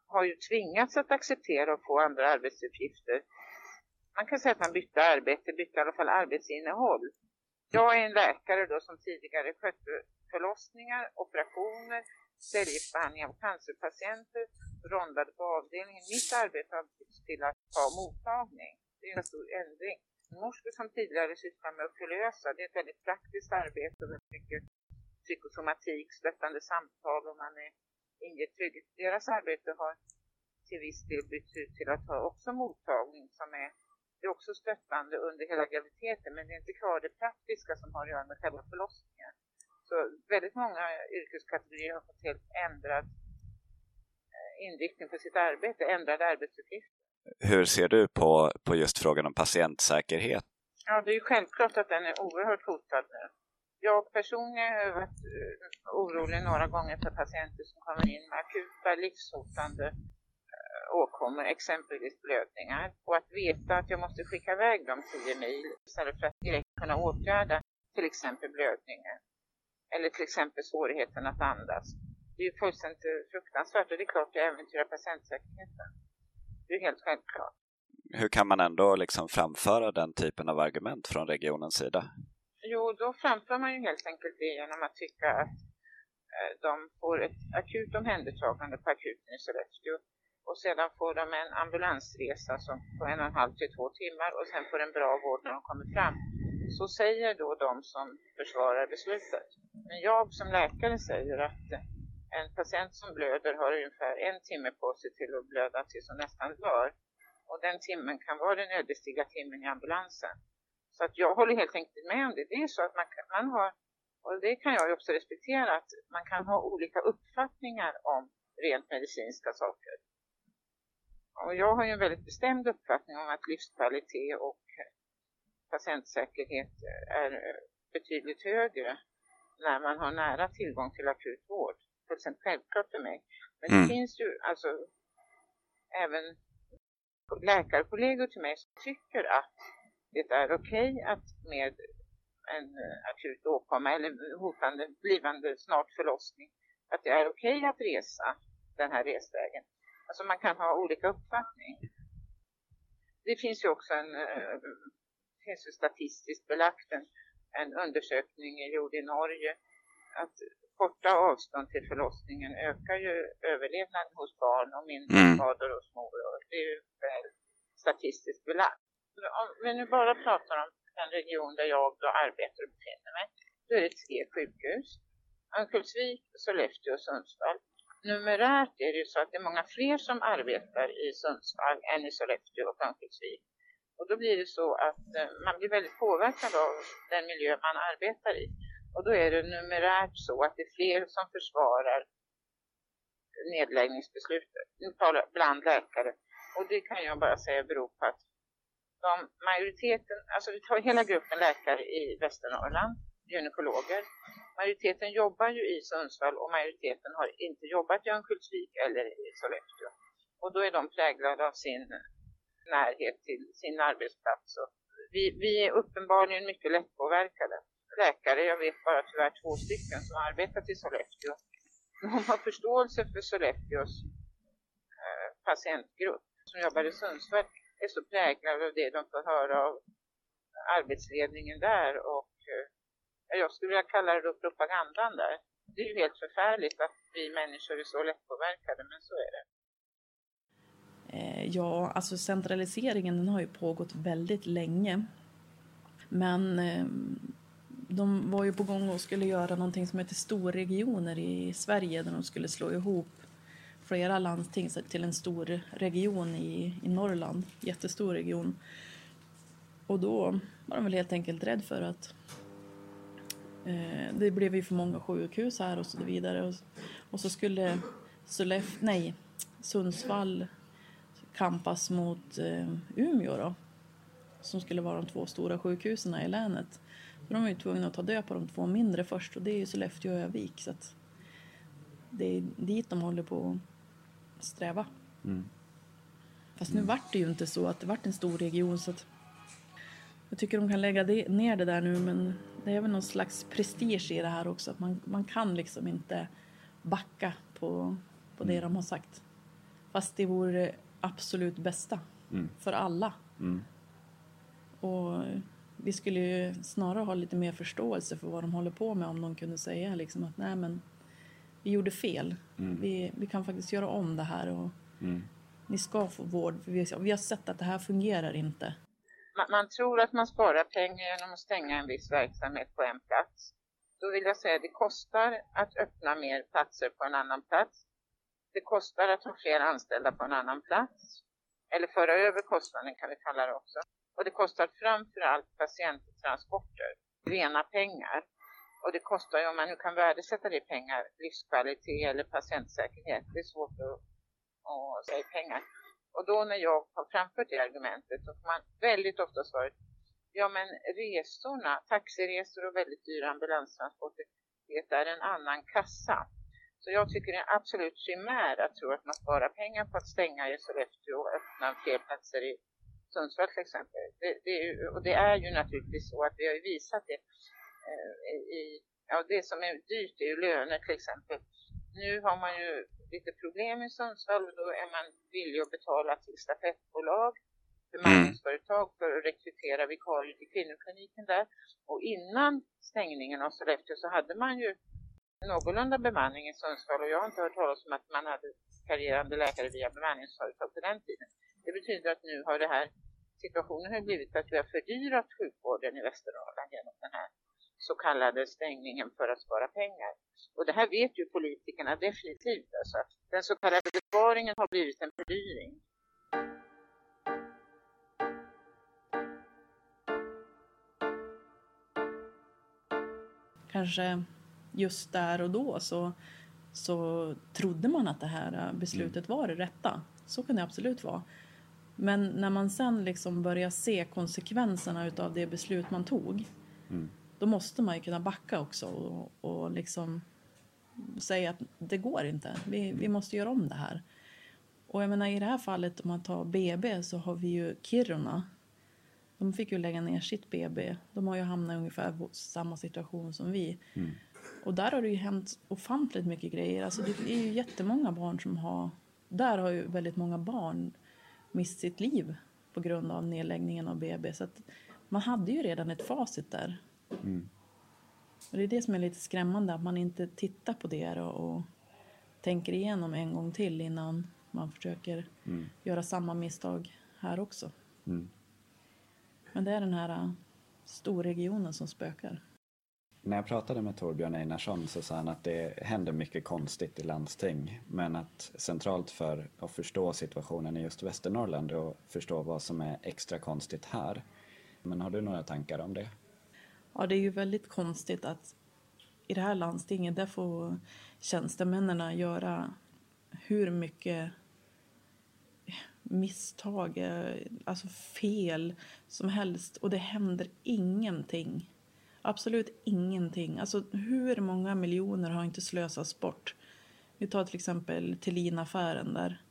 har ju tvingats att acceptera och få andra arbetsuppgifter. Man kan säga att man bytte arbete, bytte i alla fall arbetsinnehåll. Jag är en läkare då som tidigare skötte förlossningar, operationer, cellgiftsbehandling av cancerpatienter, rondade på avdelningen. Mitt arbete har bytts till att ha mottagning. Det är en stor ändring. Morskor som tidigare sysslar med att förlösa, det är ett väldigt praktiskt arbete och väldigt mycket psykosomatik, stöttande samtal och man är inger trygghet. Deras arbete har till viss del bytts ut till att ha också mottagning som är, det är också stöttande under hela graviditeten men det är inte kvar det praktiska som har att göra med själva förlossningen. Så väldigt många yrkeskategorier har fått helt ändrad eh, inriktning på sitt arbete, ändrade arbetsuppgifter. Hur ser du på, på just frågan om patientsäkerhet? Ja, det är ju självklart att den är oerhört hotad nu. Jag personligen har varit eh, orolig några gånger för patienter som kommer in med akuta livshotande eh, åkommor, exempelvis blödningar. Och att veta att jag måste skicka iväg dem 10 mil istället för att direkt kunna åtgärda till exempel blödningen. Eller till exempel svårigheten att andas. Det är ju fullständigt fruktansvärt och det är klart det äventyrar patientsäkerheten. Det är helt självklart. Hur kan man ändå liksom framföra den typen av argument från regionens sida? Jo, då framför man ju helt enkelt det genom att tycka att eh, de får ett akut omhändertagande på akuten i Sollefteå och sedan får de en ambulansresa som på en och en halv till två timmar och sen får en bra vård när de kommer fram. Så säger då de som försvarar beslutet. Men jag som läkare säger att en patient som blöder har ungefär en timme på sig till att blöda tills hon nästan dör. Och den timmen kan vara den ödesdigra timmen i ambulansen. Så att jag håller helt enkelt med om det. Det är så att man, man har, och det kan jag ju också respektera, att man kan ha olika uppfattningar om rent medicinska saker. Och jag har ju en väldigt bestämd uppfattning om att livskvalitet och patientsäkerhet är betydligt högre när man har nära tillgång till akut vård. Fullständigt självklart för mig. Men mm. det finns ju alltså även läkarkollegor till mig som tycker att det är okej okay att med en akut åkomma eller hotande blivande snart förlossning att det är okej okay att resa den här resvägen. Alltså man kan ha olika uppfattning. Det finns ju också en äh, finns ju statistiskt belagt en, en undersökning gjord i Norge att korta avstånd till förlossningen ökar ju överlevnaden hos barn och mindre Mm. skador hos mor. Och det är ju väl statistiskt belagt. Om vi nu bara pratar om den region där jag då arbetar och befinner mig, då är det tre sjukhus. Örnsköldsvik, Sollefteå och Sundsvall. Numerärt är det ju så att det är många fler som arbetar i Sundsvall än i Sollefteå och Örnsköldsvik. Och då blir det så att eh, man blir väldigt påverkad av den miljö man arbetar i. Och då är det numerärt så att det är fler som försvarar nedläggningsbeslutet. Nu talar bland läkare. Och det kan jag bara säga beror på att de majoriteten, alltså vi tar hela gruppen läkare i Västernorrland, gynekologer. Majoriteten jobbar ju i Sundsvall och majoriteten har inte jobbat i Örnsköldsvik eller i Sollefteå. Och då är de präglade av sin närhet till sin arbetsplats. Så vi, vi är uppenbarligen mycket lättpåverkade. Läkare, jag vet bara tyvärr två stycken som har arbetat i Sollefteå. De har förståelse för Sollefteås eh, patientgrupp som jobbar i Sundsvall är så präglade av det de får höra av arbetsledningen där och eh, jag skulle vilja kalla det då propagandan där. Det är ju helt förfärligt att vi människor är så lättpåverkade, men så är det. Eh, ja, alltså centraliseringen den har ju pågått väldigt länge. Men ehm, de var ju på gång och skulle göra någonting som heter storregioner i Sverige där de skulle slå ihop flera landsting till en stor region i, i Norrland, jättestor region. Och då var de väl helt enkelt rädd för att eh, det blev ju för många sjukhus här och så vidare. Och, och så skulle Sollef, nej, Sundsvall kampas mot eh, Umeå då, som skulle vara de två stora sjukhusen i länet. Så de var ju tvungna att ta död på de två mindre först och det är ju Sollefteå och Övik. Så att det är dit de håller på att sträva. Mm. Fast nu vart det ju inte så att det vart en stor region så att jag tycker de kan lägga det, ner det där nu men det är väl någon slags prestige i det här också. Att man, man kan liksom inte backa på, på det de har sagt. Fast det vore det absolut bästa Mm. för alla. Mm. Och vi skulle ju snarare ha lite mer förståelse för vad de håller på med om de kunde säga liksom att nej men vi gjorde fel. Mm. Vi, vi kan faktiskt göra om det här och Mm. ni ska få vård. För vi, vi har sett att det här fungerar inte. Man, man tror att man sparar pengar genom att stänga en viss verksamhet på en plats. Då vill jag säga att det kostar att öppna mer platser på en annan plats. Det kostar att ha fler anställda på en annan plats. Eller föra över kostnaden kan vi kalla det också. Och det kostar framförallt patienttransporter, rena pengar. Och det kostar ju, om man nu kan värdesätta det i pengar, livskvalitet eller patientsäkerhet. Det är svårt att, att säga i pengar. Och då när jag har framfört det argumentet så får man väldigt ofta svaret Ja men resorna, taxiresor och väldigt dyra ambulanstransporter, det är en annan kassa. Så jag tycker det är absolut primärt att tro att man sparar pengar på att stänga i Sollefteå och öppna fler platser i Sundsvall till exempel. Det, det är och det är ju naturligtvis så att vi har ju visat det eh, i, ja det som är dyrt är ju löner till exempel. Nu har man ju lite problem i Sundsvall och då är man villig att betala till stafettbolag, bemanningsföretag för att rekrytera vikarier till kvinnokliniken där. Och innan stängningen av Sollefteå så hade man ju någorlunda bemanning i Sundsvall och jag har inte hört talas om att man hade karrierande läkare via bemanningsföretag på den tiden. Det betyder att nu har det här situationen har blivit att vi har fördyrat sjukvården i Västernorrland genom den här så kallade stängningen för att spara pengar. Och det här vet ju politikerna definitivt. Alltså att den så kallade besparingen har blivit en fördyring. Kanske just där och då så, så trodde man att det här beslutet var det rätta. Så kan det absolut vara. Men när man sen liksom börjar se konsekvenserna utav det beslut man tog Mm. då måste man ju kunna backa också och, och liksom säga att det går inte. Vi, vi måste göra om det här. Och jag menar i det här fallet om man tar BB så har vi ju Kiruna. De fick ju lägga ner sitt BB. De har ju hamnat i ungefär samma situation som vi. Mm. Och där har det ju hänt ofantligt mycket grejer. Alltså det är ju jättemånga barn som har... Där har ju väldigt många barn mist sitt liv på grund av nedläggningen av BB. Så att man hade ju redan ett facit där. Mm. Och det är det som är lite skrämmande, att man inte tittar på det och, och tänker igenom en gång till innan man försöker Mm. göra samma misstag här också. Mm. Men det är den här äh, storregionen som spökar. När jag pratade med Torbjörn Einarsson så sa han att det händer mycket konstigt i landsting men att centralt för att förstå situationen i just Västernorrland och förstå vad som är extra konstigt här. Men har du några tankar om det? Ja, det är ju väldigt konstigt att i det här landstinget där får tjänstemännen göra hur mycket misstag, eh, alltså fel som helst och det händer ingenting. Absolut ingenting. Alltså hur många miljoner har inte slösats bort? Vi tar till exempel Thelin-affären där.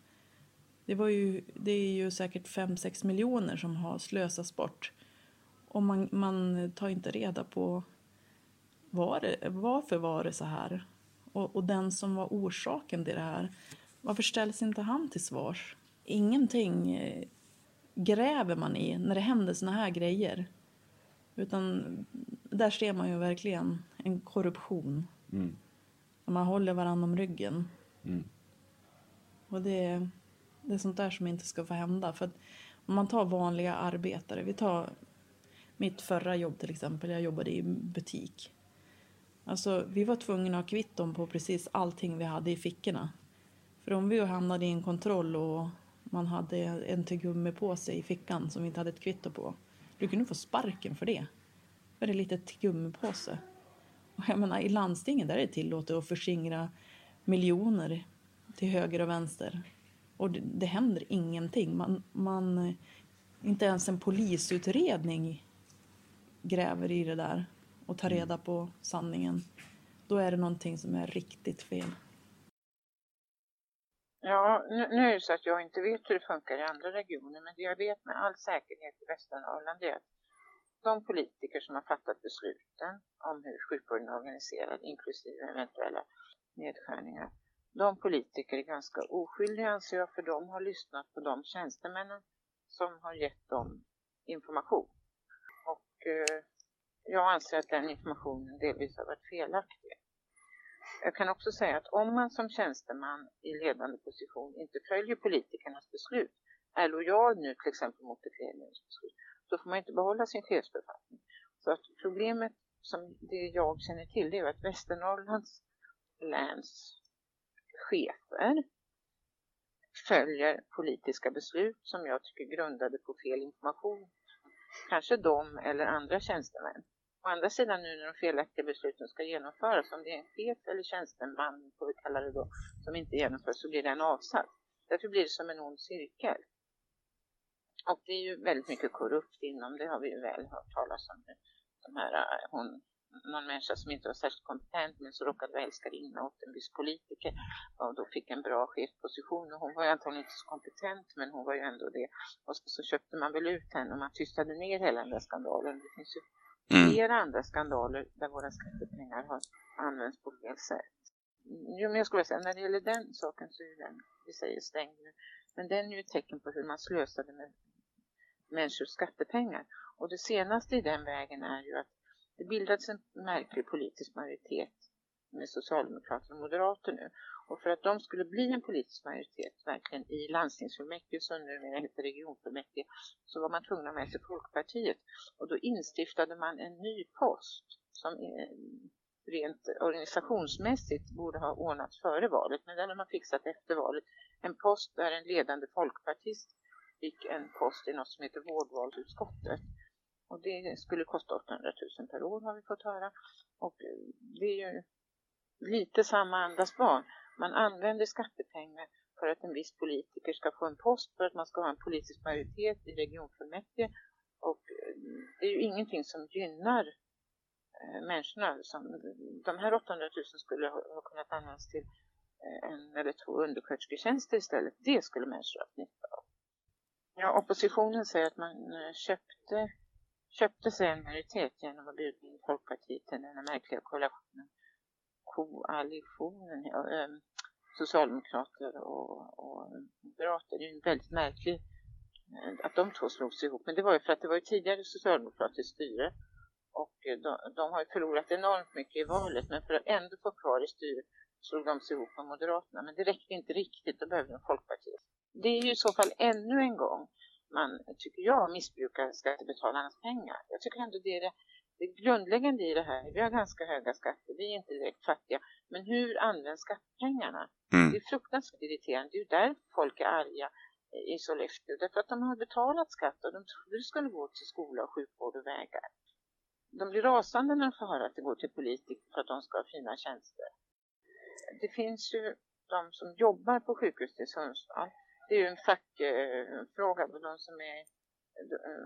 Det, var ju, det är ju säkert 5-6 miljoner som har slösats bort. Och man, man tar inte reda på var det, varför var det så här? Och, och den som var orsaken till det här, varför ställs inte han till svars? Ingenting eh, gräver man i när det händer såna här grejer. Utan där ser man ju verkligen en korruption. Mm. Man håller varandra om ryggen. Mm. Och det, det är sånt där som inte ska få hända. För att om man tar vanliga arbetare, vi tar mitt förra jobb till exempel, jag jobbade i butik. Alltså, vi var tvungna att ha kvitton på precis allting vi hade i fickorna. För om vi hamnade i en kontroll och man hade en tuggummi på sig i fickan som vi inte hade ett kvitto på. Du kunde få sparken för det. För det är lite tuggummi-påse. Och jag menar, i landstingen där är det tillåtet att förskingra miljoner till höger och vänster. Och det, det händer ingenting. Man, man, inte ens en polisutredning gräver i det där och tar reda på sanningen. Då är det någonting som är riktigt fel. Ja, nu, nu är det så att jag inte vet hur det funkar i andra regioner, men det jag vet med all säkerhet i Västernorrland är att de politiker som har fattat besluten om hur sjukvården är organiserad, inklusive eventuella nedskärningar, de politiker är ganska oskyldiga anser jag, för de har lyssnat på de tjänstemännen som har gett dem information. Och eh, jag anser att den informationen delvis har varit felaktig. Jag kan också säga att om man som tjänsteman i ledande position inte följer politikernas beslut, är lojal nu till exempel mot ett ledningsbeslut, så får man inte behålla sin chefsbefattning. Så att problemet som det jag känner till det är att Västernorrlands läns chefer följer politiska beslut som jag tycker grundade på fel information. Kanske de eller andra tjänstemän. Å andra sidan nu när de felaktiga besluten ska genomföras, om det är en chef eller tjänsteman, får vi kalla det då, som inte genomförs så blir den avsatt. Därför blir det som en ond cirkel. Och det är ju väldigt mycket korrupt inom, det har vi ju väl hört talas om nu. De här, eh, hon, någon människa som inte var särskilt kompetent men så råkade vara älskarinna åt en viss politiker och då fick en bra chefsposition och hon var ju antagligen inte så kompetent men hon var ju ändå det. Och så, så köpte man väl ut henne och man tystade ner hela den där skandalen. Det finns ju Mm. flera andra skandaler där våra skattepengar har använts på fel sätt. Jo, men jag skulle säga, när det gäller den saken så är den, vi säger stängd nu, men den är ju ett tecken på hur man slösade med människors skattepengar. Och det senaste i den vägen är ju att det bildades en märklig politisk majoritet med Socialdemokrater och Moderater nu. Och för att de skulle bli en politisk majoritet verkligen i landstingsfullmäktige som numera heter regionfullmäktige så var man tvungen att med sig Folkpartiet. Och då instiftade man en ny post som eh, rent organisationsmässigt borde ha ordnats före valet. Men den har man fixat efter valet. En post där en ledande folkpartist fick en post i något som heter vårdvalsutskottet. Och det skulle kosta 800 000 per år har vi fått höra. Och eh, det är ju lite samma andas barn. Man använder skattepengar för att en viss politiker ska få en post, för att man ska ha en politisk majoritet i regionfullmäktige. Och eh, det är ju ingenting som gynnar eh, människorna. Som, de här 800 000 skulle ha kunnat användas till eh, en eller två underskötersketjänster istället. Det skulle människor ha nytta av. Ja, oppositionen säger att man köpte, köpte sig en majoritet genom att bjuda in Folkpartiet till den här märkliga koalitionen. Koalitionen, ja, ehm, Socialdemokrater och, och Moderater. Det är ju väldigt märkligt eh, att de två slogs ihop. Men det var ju för att det var ju tidigare socialdemokratiskt styre. Och eh, de, de har förlorat enormt mycket i valet men för att ändå få kvar i styret slog de sig ihop med Moderaterna. Men det räckte inte riktigt, då behövde de Folkpartiet. Det är ju i så fall ännu en gång man, tycker jag, missbrukar skattebetalarnas pengar. Jag tycker ändå det är det, det grundläggande i det här. Vi har ganska höga skatter, vi är inte direkt fattiga. Men hur används skattepengarna? Mm. Det är fruktansvärt irriterande. Det är ju därför folk är arga i Sollefteå. Därför att de har betalat skatt och de trodde det skulle gå till skola och sjukvård och vägar. De blir rasande när de får höra att det går till politiker för att de ska ha fina tjänster. Det finns ju de som jobbar på sjukhuset i Sundsvall. Det är ju en fackfråga för de som är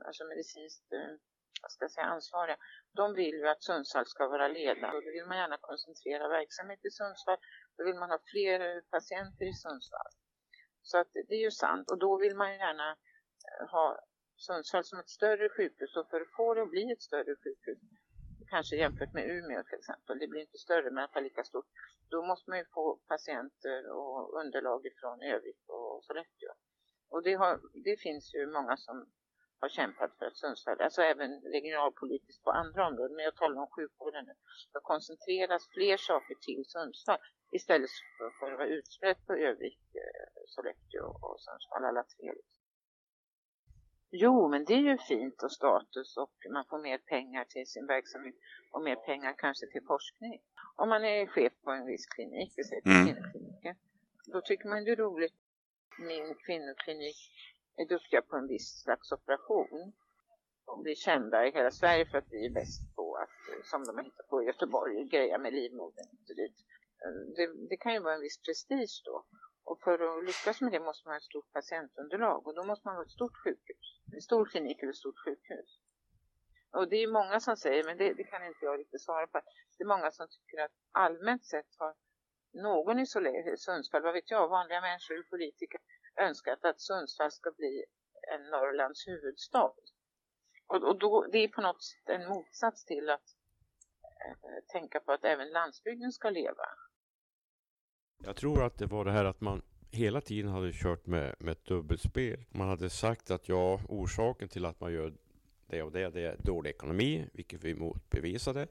alltså medicinskt vad ska säga, ansvariga. De vill ju att Sundsvall ska vara ledande och då vill man gärna koncentrera verksamhet i Sundsvall. Då vill man ha fler eh, patienter i Sundsvall. Så att det är ju sant och då vill man ju gärna eh, ha Sundsvall som ett större sjukhus och för att få det att bli ett större sjukhus kanske jämfört med Umeå till exempel, det blir inte större men i alla fall lika stort, då måste man ju få patienter och underlag ifrån Övik och Sollefteå. Och det, har, det finns ju många som har kämpat för att Sundsvall, alltså även regionalpolitiskt på andra områden, men jag talar om sjukvården nu, ska koncentreras fler saker till Sundsvall istället för att vara utspritt på Övik, eh, Sollefteå och Sundsvall alla tre. Jo, men det är ju fint och status och man får mer pengar till sin verksamhet och mer pengar kanske till forskning. Om man är chef på en viss klinik, vi säger mm. kvinnokliniken, då tycker man det är roligt. Min kvinnoklinik är duktiga på en viss slags operation. De blir kända i hela Sverige för att vi är bäst på att, som de har hittat på i Göteborg, greja med livmodern dit. Mm, det, det kan ju vara en viss prestige då. Och för att lyckas med det måste man ha ett stort patientunderlag och då måste man ha ett stort sjukhus. En stor klinik eller ett stort sjukhus. Och det är många som säger, men det, det, kan inte jag riktigt svara på. Det är många som tycker att allmänt sett har någon i Sundsvall, vad vet jag, vanliga människor politiker önskat att Sundsvall ska bli en Norrlands huvudstad. Och, och då, det är på något sätt en motsats till att eh, tänka på att även landsbygden ska leva. Jag tror att det var det här att man hela tiden hade kört med, med ett dubbelspel. Man hade sagt att ja, orsaken till att man gör det och det, det är dålig ekonomi, vilket vi motbevisade.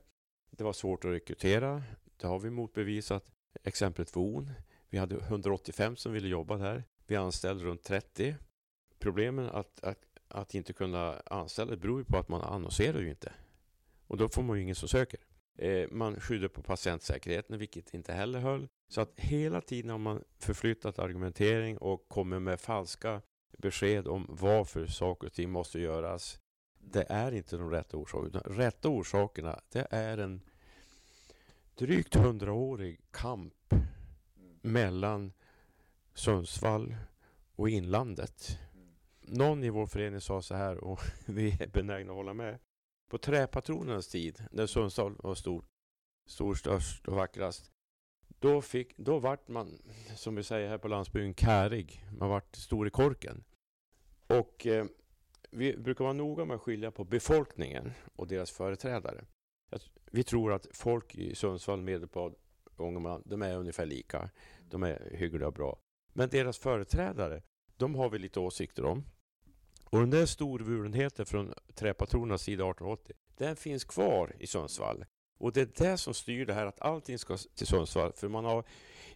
Det var svårt att rekrytera, det har vi motbevisat. Exemplet VON, vi hade 185 som ville jobba där. Vi anställde runt 30. Problemen att, att, att inte kunna anställa beror ju på att man annonserar ju inte. Och då får man ju ingen som söker. Eh, man skyddar på patientsäkerheten, vilket inte heller höll. Så att hela tiden har man förflyttat argumentering och kommer med falska besked om varför saker och ting måste göras. Det är inte de rätta orsakerna. De rätta orsakerna, det är en drygt hundraårig kamp mellan Sundsvall och inlandet. Någon i vår förening sa så här, och vi är benägna att hålla med. På träpatronernas tid, när Sundsvall var stort, stor, störst och vackrast, då, fick, då vart man, som vi säger här på landsbygden, kärig. Man vart stor i korken. Och eh, vi brukar vara noga med att skilja på befolkningen och deras företrädare. Vi tror att folk i Sundsvall, Medelpad, Ångermanland, de är ungefär lika. De är hyggliga och bra. Men deras företrädare, de har vi lite åsikter om. Och den där storvulenheten från träpatronernas sida 1880, den finns kvar i Sundsvall. Och det är det som styr det här att allting ska till Sundsvall. För man har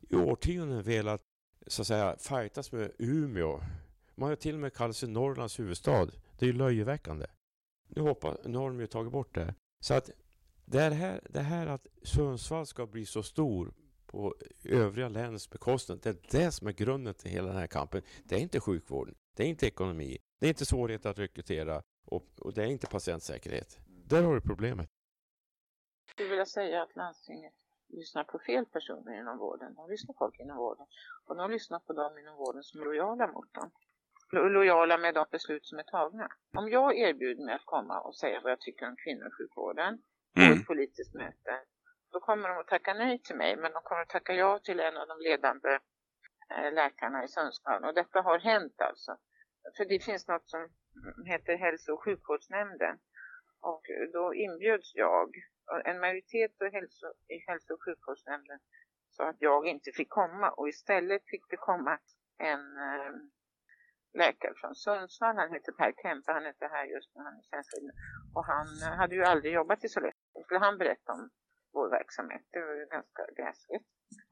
i årtionden velat så att säga fightas med Umeå. Man har till och med kallat sig Norrlands huvudstad. Det är ju löjeväckande. Nu, hoppas, nu har de ju tagit bort det. Så att det här, det här att Sundsvall ska bli så stor på övriga läns bekostnad. Det är det som är grunden till hela den här kampen. Det är inte sjukvården, det är inte ekonomi, det är inte svårighet att rekrytera och, och det är inte patientsäkerhet. Där har du problemet. Jag skulle vilja säga att landstinget lyssnar på fel personer inom vården. De lyssnar på folk inom vården. Och de lyssnar på dem inom vården som är lojala mot dem. Lojala med de beslut som är tagna. Om jag erbjuder mig att komma och säga vad jag tycker om kvinnosjukvården på mm. ett politiskt möte. Då kommer de att tacka nej till mig. Men de kommer att tacka ja till en av de ledande eh, läkarna i Sundsvall. Och detta har hänt alltså. För det finns något som heter hälso- och sjukvårdsnämnden. Och då inbjöds jag en majoritet i hälso, i hälso och sjukvårdsnämnden sa att jag inte fick komma och istället fick det komma en, eh, läkare från Sundsvall. Han heter Per Kempe, han är inte här just nu, han är tjänstledig. Och han hade ju aldrig jobbat i Sollefteå. Skulle han berätta om vår verksamhet? Det var ju ganska gräsligt.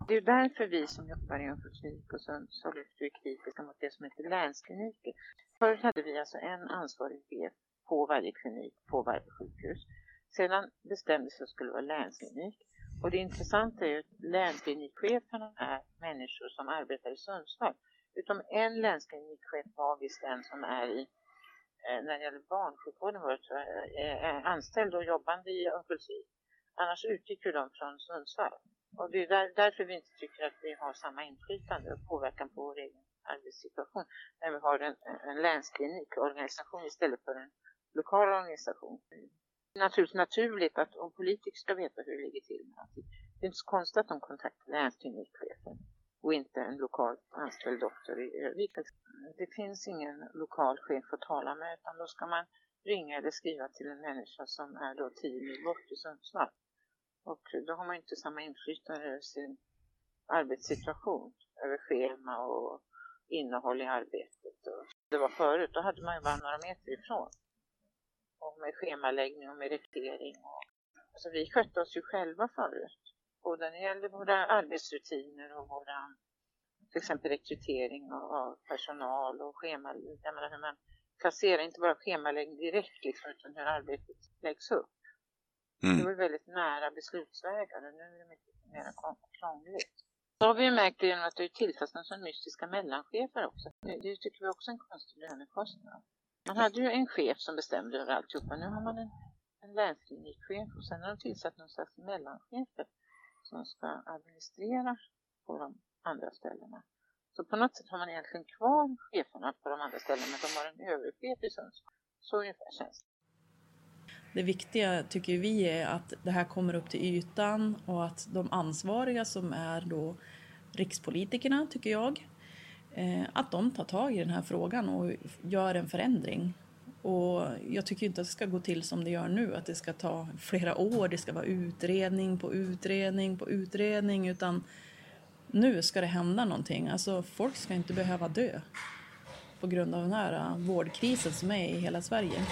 Det är därför vi som jobbar i Örnsköldsvik och Sollefteå är kritiska mot det som heter länskliniker. Förut hade vi alltså en ansvarig chef på varje klinik, på varje sjukhus. Sedan bestämdes det att det skulle vara länsklinik. Och det intressanta är ju att länsklinikcheferna är människor som arbetar i Sundsvall. Utom en länsklinikchef var visst en som är i, eh, när det gäller barnsjukvården, var eh, eh, anställd och jobbande i Örnsköldsvik. Annars utgick ju de från Sundsvall. Och det är där, därför vi inte tycker att vi har samma inflytande och påverkan på vår egen arbetssituation. När vi har en, en länsklinikorganisation istället för en lokal organisation. Det är naturligtvis naturligt att om politiker ska veta hur det ligger till med allting. Det är inte så konstigt att de kontaktar länsklinikchefen och inte en lokalt anställd doktor i Övik. Det finns ingen lokal chef att tala med utan då ska man ringa eller skriva till en människa som är då tio mil bort i Sundsvall. Och då har man inte samma inflytande över sin arbetssituation, över schema och innehåll i arbetet. Och det var förut, då hade man ju bara några meter ifrån. Och med schemaläggning och med rekrytering. Och, alltså vi skötte oss ju själva förut. Både när det gällde våra arbetsrutiner och våra till exempel rekrytering av personal och schemaläggning. Jag menar hur man placerar inte bara schemaläggning direkt liksom, utan hur arbetet läggs upp. Mm. Det var väldigt nära beslutsvägar och nu är det mycket mer krångligt. Så har vi ju märkt det genom att det är tillsatts några mystiska mellanchefer också. Det tycker vi också är en konstig lönekostnad. Man hade ju en chef som bestämde över alltihopa. Nu har man en, en länsklinikchef och sen har de tillsatt någon slags mellanchefer som ska administrera på de andra ställena. Så på något sätt har man egentligen kvar cheferna på de andra ställena men de har en överchef i Sundsvall. Så ungefär känns det. Det viktiga tycker vi är att det här kommer upp till ytan och att de ansvariga som är då rikspolitikerna, tycker jag, eh, att de tar tag i den här frågan och gör en förändring. Och jag tycker inte att det ska gå till som det gör nu, att det ska ta flera år, det ska vara utredning på utredning på utredning, utan nu ska det hända någonting. Alltså folk ska inte behöva dö på grund av den här eh, vårdkrisen som är i hela Sverige.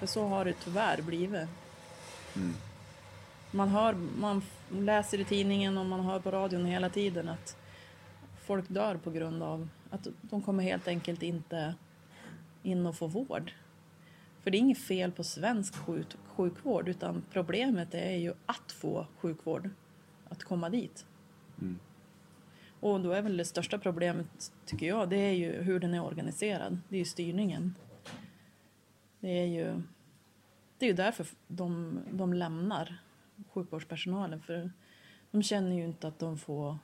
För så har det tyvärr blivit. Mm. Man, hör, man läser i tidningen och man hör på radion hela tiden att folk dör på grund av att de kommer helt enkelt inte in och få vård. För det är inget fel på svensk sjuk sjukvård utan problemet är ju att få sjukvård, att komma dit. Mm. Och då är väl det största problemet, tycker jag, det är ju hur den är organiserad. Det är ju styrningen. Det är ju, det är ju därför de, de lämnar sjukvårdspersonalen. För de känner ju inte att de får,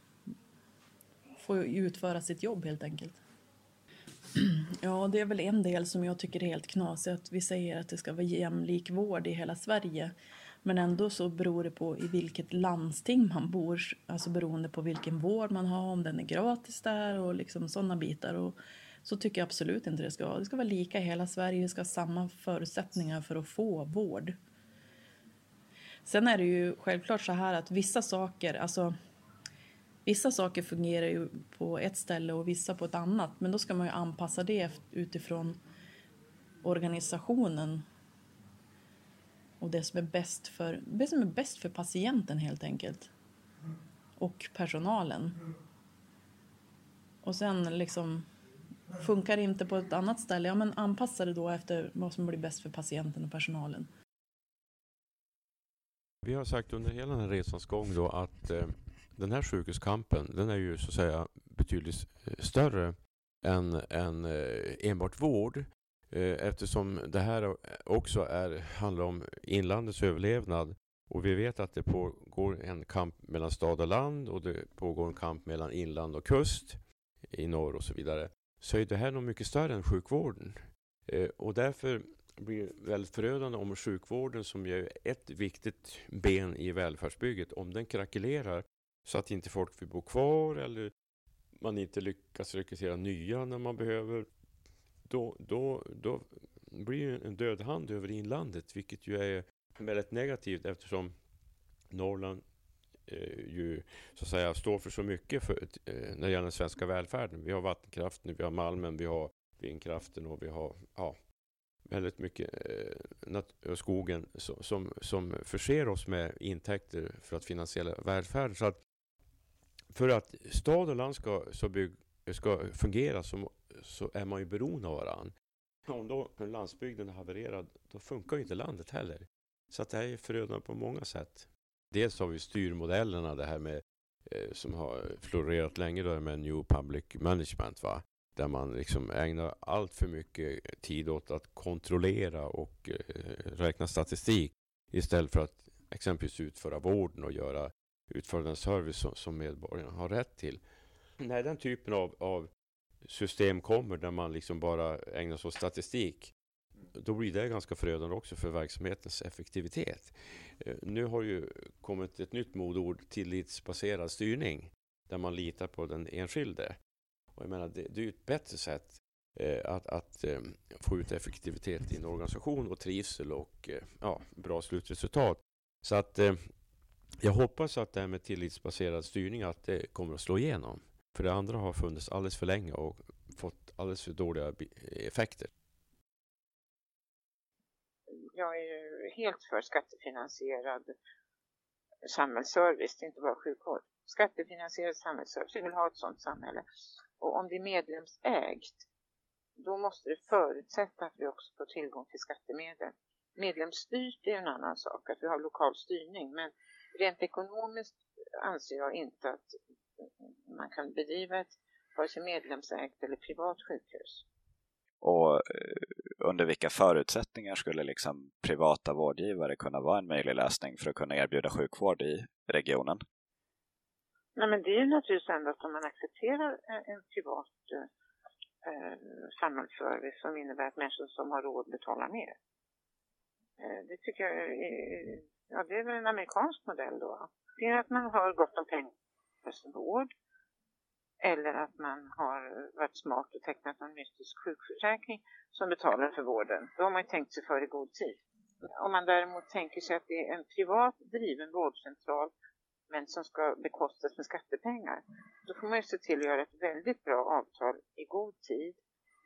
får utföra sitt jobb helt enkelt. Ja, det är väl en del som jag tycker är helt knasig. Att vi säger att det ska vara jämlik vård i hela Sverige. Men ändå så beror det på i vilket landsting man bor. Alltså beroende på vilken vård man har, om den är gratis där och liksom sådana bitar. Och så tycker jag absolut inte det ska vara. Det ska vara lika i hela Sverige. Vi ska ha samma förutsättningar för att få vård. Sen är det ju självklart så här att vissa saker, alltså vissa saker fungerar ju på ett ställe och vissa på ett annat. Men då ska man ju anpassa det utifrån organisationen och det som är bäst för, det som är bäst för patienten helt enkelt. Och personalen. Och sen liksom Funkar det inte på ett annat ställe, ja men anpassa det då efter vad som blir bäst för patienten och personalen. Vi har sagt under hela den här resans gång då att eh, den här sjukhuskampen, den är ju så att säga betydligt eh, större än, än eh, enbart vård. Eh, eftersom det här också är, handlar om inlandets överlevnad. Och vi vet att det pågår en kamp mellan stad och land och det pågår en kamp mellan inland och kust i norr och så vidare så är det här nog mycket större än sjukvården. Eh, och därför blir det väldigt förödande om sjukvården, som är ett viktigt ben i välfärdsbygget, om den krackelerar så att inte folk vill bo kvar eller man inte lyckas rekrytera nya när man behöver. Då, då, då blir det en död hand över inlandet, vilket ju är väldigt negativt eftersom Norrland Eh, ju så att säga står för så mycket för, eh, när det gäller den svenska välfärden. Vi har vattenkraften, vi har malmen, vi har vindkraften och vi har ja, väldigt mycket eh, skogen som, som, som förser oss med intäkter för att finansiera välfärden. Så att för att stad och land ska, så bygg, ska fungera så, så är man ju beroende av varandra. Om då landsbygden är havererad, då funkar ju inte landet heller. Så att det här är förödande på många sätt. Dels har vi styrmodellerna, det här med eh, som har florerat länge då med New Public Management. Va? Där man liksom ägnar allt för mycket tid åt att kontrollera och eh, räkna statistik istället för att exempelvis utföra vården och göra, utföra den service som, som medborgarna har rätt till. När den typen av, av system kommer där man liksom bara ägnar sig åt statistik då blir det ganska förödande också för verksamhetens effektivitet. Eh, nu har ju kommit ett nytt modord, tillitsbaserad styrning, där man litar på den enskilde. Och jag menar, det, det är ju ett bättre sätt eh, att, att eh, få ut effektivitet i en organisation och trivsel och ja, bra slutresultat. Så att jag hoppas att det här med tillitsbaserad styrning att det kommer att slå igenom. För det andra har funnits alldeles för länge och fått alldeles för dåliga effekter. Jag är ju helt för skattefinansierad samhällsservice, inte bara sjukvård. Skattefinansierad samhällsservice, vi vill ha ett sådant samhälle. Och om det är medlemsägt, då måste det förutsätta att vi också får tillgång till skattemedel. Medlemsstyrt är en annan sak, att vi har lokal styrning, men rent ekonomiskt anser jag inte att man kan bedriva ett vare sig medlemsägt eller privat sjukhus. Och eh, under vilka förutsättningar skulle liksom privata vårdgivare kunna vara en möjlig lösning för att kunna erbjuda sjukvård i regionen? Nej, men det är naturligtvis endast om man accepterar eh, en privat eh, eh, samhällsservice som innebär att människor som har råd betalar mer. Eh, det tycker jag är, ja, det är väl en amerikansk modell då. Det är att man har gott om pengar för vård eller att man har varit smart och tecknat en mystisk sjukförsäkring som betalar för vården. Då har man ju tänkt sig för i god tid. Om man däremot tänker sig att det är en privat driven vårdcentral men som ska bekostas med skattepengar. Då får man ju se till att göra ett väldigt bra avtal i god tid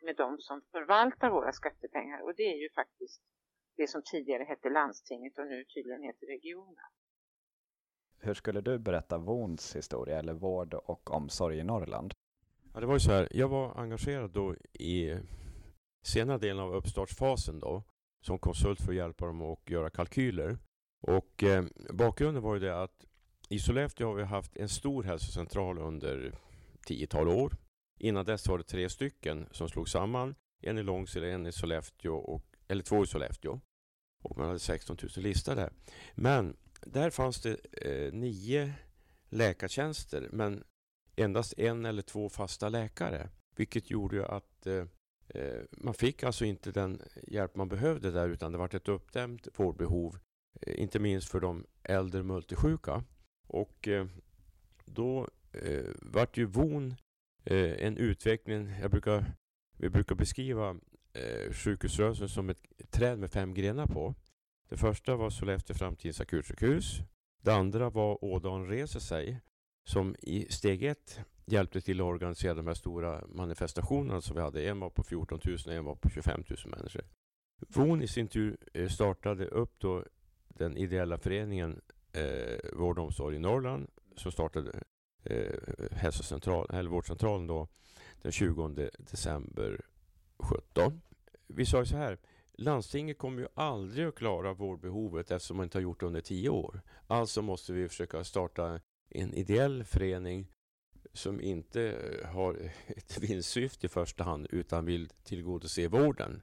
med de som förvaltar våra skattepengar. Och det är ju faktiskt det som tidigare hette landstinget och nu tydligen heter regionen. Hur skulle du berätta VONs historia eller vård och omsorg i Norrland? Ja, det var ju så här, jag var engagerad då i senare delen av uppstartsfasen då som konsult för att hjälpa dem att göra kalkyler. Och eh, bakgrunden var ju det att i Sollefteå har vi haft en stor hälsocentral under tiotal år. Innan dess var det tre stycken som slog samman. En i Långsele, en i Sollefteå, och, eller två i Sollefteå. Och man hade 16 000 listade. Men där fanns det eh, nio läkartjänster men endast en eller två fasta läkare. Vilket gjorde att eh, eh, man fick alltså inte den hjälp man behövde där utan det var ett uppdämt vårdbehov. Eh, inte minst för de äldre multisjuka. Och eh, då eh, vart ju VON eh, en utveckling. Jag brukar, vi brukar beskriva eh, sjukhusrörelsen som ett träd med fem grenar på. Det första var Sollefteå framtidens akutsjukhus. Det andra var Ådalen reser sig som i steg ett hjälpte till att organisera de här stora manifestationerna som vi hade. En var på 14 000 och en var på 25 000 människor. VON i sin tur eh, startade upp då den ideella föreningen eh, Vård och omsorg i Norrland som startade eh, hälsocentral, eller vårdcentralen då den 20 december 17. Vi sa så här, Landstinget kommer ju aldrig att klara vårdbehovet eftersom man inte har gjort det under tio år. Alltså måste vi försöka starta en ideell förening som inte har ett vinstsyfte i första hand utan vill tillgodose vården.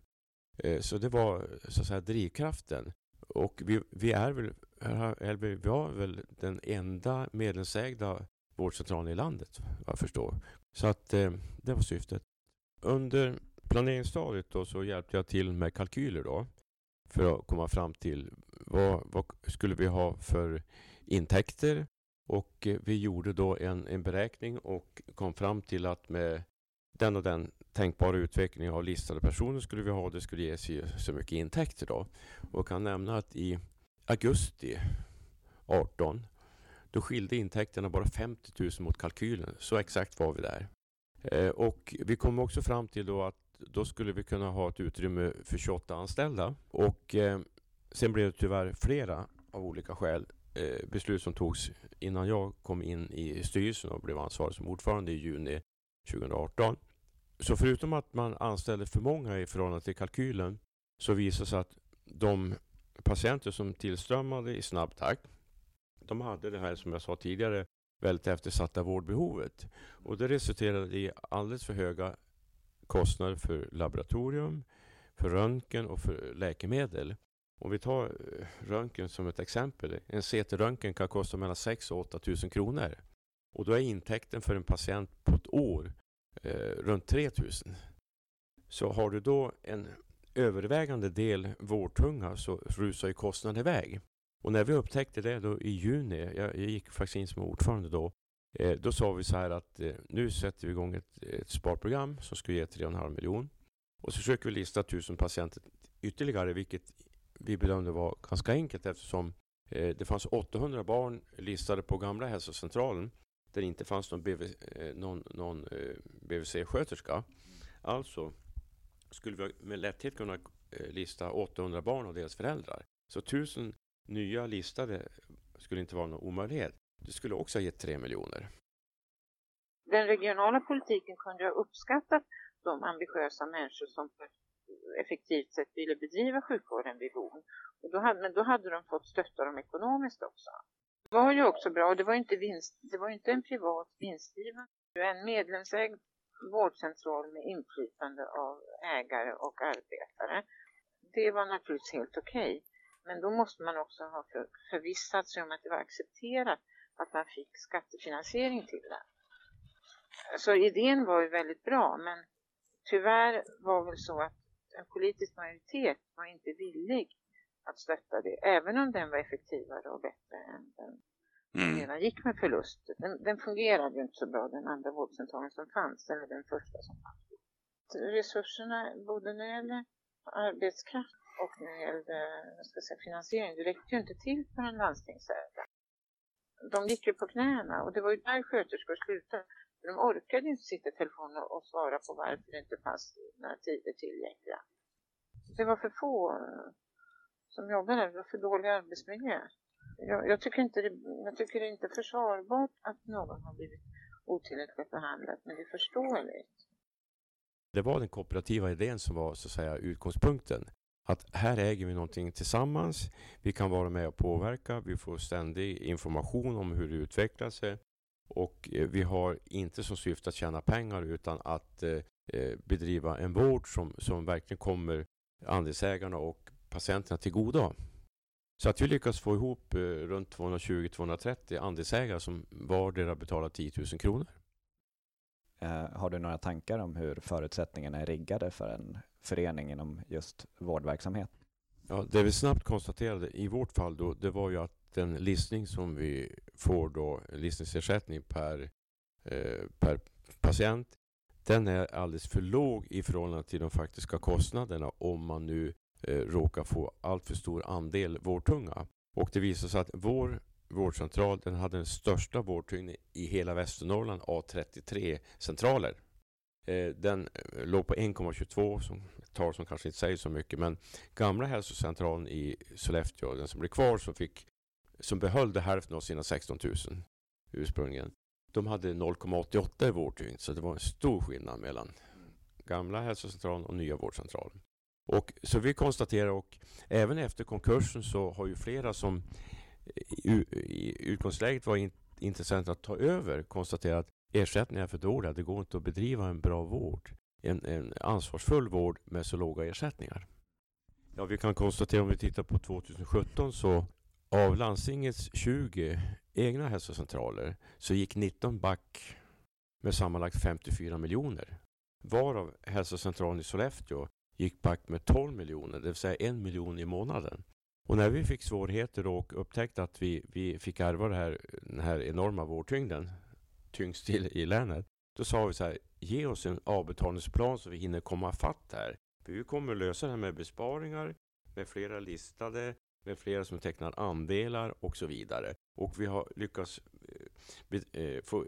Eh, så det var så att säga drivkraften. Och vi, vi är väl, eller vi var väl den enda medlemsägda vårdcentralen i landet, vad jag förstår. Så att eh, det var syftet. Under planeringsstadiet då så hjälpte jag till med kalkyler då för att komma fram till vad, vad skulle vi ha för intäkter och eh, vi gjorde då en, en beräkning och kom fram till att med den och den tänkbara utvecklingen av listade personer skulle vi ha. Det skulle ge sig så mycket intäkter då. Och kan nämna att i augusti 18 då skilde intäkterna bara 50 000 mot kalkylen. Så exakt var vi där. Eh, och vi kom också fram till då att då skulle vi kunna ha ett utrymme för 28 anställda. Och eh, sen blev det tyvärr flera av olika skäl eh, beslut som togs innan jag kom in i styrelsen och blev ansvarig som ordförande i juni 2018. Så förutom att man anställde för många i förhållande till kalkylen så visade det sig att de patienter som tillströmmade i snabb takt de hade det här som jag sa tidigare väldigt eftersatta vårdbehovet. Och det resulterade i alldeles för höga kostnader för laboratorium, för röntgen och för läkemedel. Om vi tar eh, röntgen som ett exempel. En CT-röntgen kan kosta mellan 6 och 8 000 kronor. Och då är intäkten för en patient på ett år eh, runt 3 000. Så har du då en övervägande del vårdtunga så rusar ju kostnaden iväg. Och när vi upptäckte det då i juni, jag, jag gick faktiskt in som ordförande då, eh, då sa vi så här att eh, nu sätter vi igång ett, ett sparprogram som ska ge 3,5 miljon. Och så försöker vi lista 1000 patienter ytterligare, vilket vi bedömde var ganska enkelt eftersom eh, det fanns 800 barn listade på gamla hälsocentralen där det inte fanns någon, BV, eh, någon, någon eh, BVC-sköterska. Alltså skulle vi med lätthet kunna eh, lista 800 barn och deras föräldrar. Så 1000 nya listade skulle inte vara någon omöjlighet. Det skulle också ha gett 3 miljoner. Den regionala politiken kunde ha uppskattat de ambitiösa människor som på ett effektivt sätt ville bedriva sjukvården vid Bon. Och då hade, men då hade de fått stötta dem ekonomiskt också. Det var ju också bra och det var inte, vinst, det var inte en privat vinstgivande. En medlemsägd vårdcentral med inflytande av ägare och arbetare. Det var naturligtvis helt okej. Okay. Men då måste man också ha för, förvissat sig om att det var accepterat att man fick skattefinansiering till det. Så idén var ju väldigt bra men tyvärr var väl så att en politisk majoritet var inte villig att stötta det. Även om den var effektivare och bättre än den mm. redan gick med förlust. Den, den fungerade ju inte så bra den andra vårdcentralen som fanns, eller den första som fanns. Resurserna både när det gällde arbetskraft och när det gällde ska säga, finansiering, det räckte ju inte till för en landstingsägare. De gick ju på knäna och det var ju där sköterskor slutade. De orkade inte sitta i telefon och svara på varför det inte fanns några tider tillgängliga. Det var för få eh, som jobbade, det var för dålig arbetsmiljö. Jag, jag, tycker inte det, jag tycker det är inte försvarbart att någon har blivit otillräckligt behandlad, men det är förståeligt. Det var den kooperativa idén som var så att säga utgångspunkten. Att här äger vi någonting tillsammans. Vi kan vara med och påverka. Vi får ständig information om hur det utvecklar sig. Och eh, vi har inte som syfte att tjäna pengar utan att eh, eh, bedriva en vård som, som verkligen kommer andelsägarna och patienterna till goda. Så att vi lyckas få ihop eh, runt 220-230 andelsägare som vardera betalar 10 000 kronor. Eh, har du några tankar om hur förutsättningarna är riggade för en förening inom just vårdverksamhet? Ja, det vi snabbt konstaterade i vårt fall då, det var ju att den listning som vi får då, listningsersättning per, eh, per patient, den är alldeles för låg i förhållande till de faktiska kostnaderna om man nu eh, råkar få allt för stor andel vårdtunga. Och det visar sig att vår vårdcentral den hade den största vårdtyngden i hela Västernorrland av 33 centraler. Eh, den eh, låg på 1,22 som ett tal som kanske inte säger så mycket men gamla hälsocentralen i Sollefteå, den som blev kvar som fick som behöll hälften av sina 16 000 ursprungligen. De hade 0,88 i vårdtyngd så det var en stor skillnad mellan gamla hälsocentralen och nya vårdcentralen. Och så vi konstaterar och även efter konkursen så har ju flera som i utgångsläget var in, att ta över konstatera att ersättningarna är för dåliga. Det går inte att bedriva en bra vård, en, en ansvarsfull vård med så låga ersättningar. Ja, vi kan konstatera om vi tittar på 2017 så av landstingets 20 egna hälsocentraler så gick 19 back med sammanlagt 54 miljoner. Varav hälsocentralen i Sollefteå gick back med 12 miljoner, det vill säga en miljon i månaden. Och när vi fick svårigheter och upptäckte att vi, vi fick ärva det här, den här enorma vårdtyngden, tyngst till i länet, då sa vi så här, ge oss en avbetalningsplan så vi hinner komma fatt här. För vi kommer att lösa det här med besparingar, med flera listade, med flera som tecknar andelar och så vidare. Och vi har lyckats eh, eh få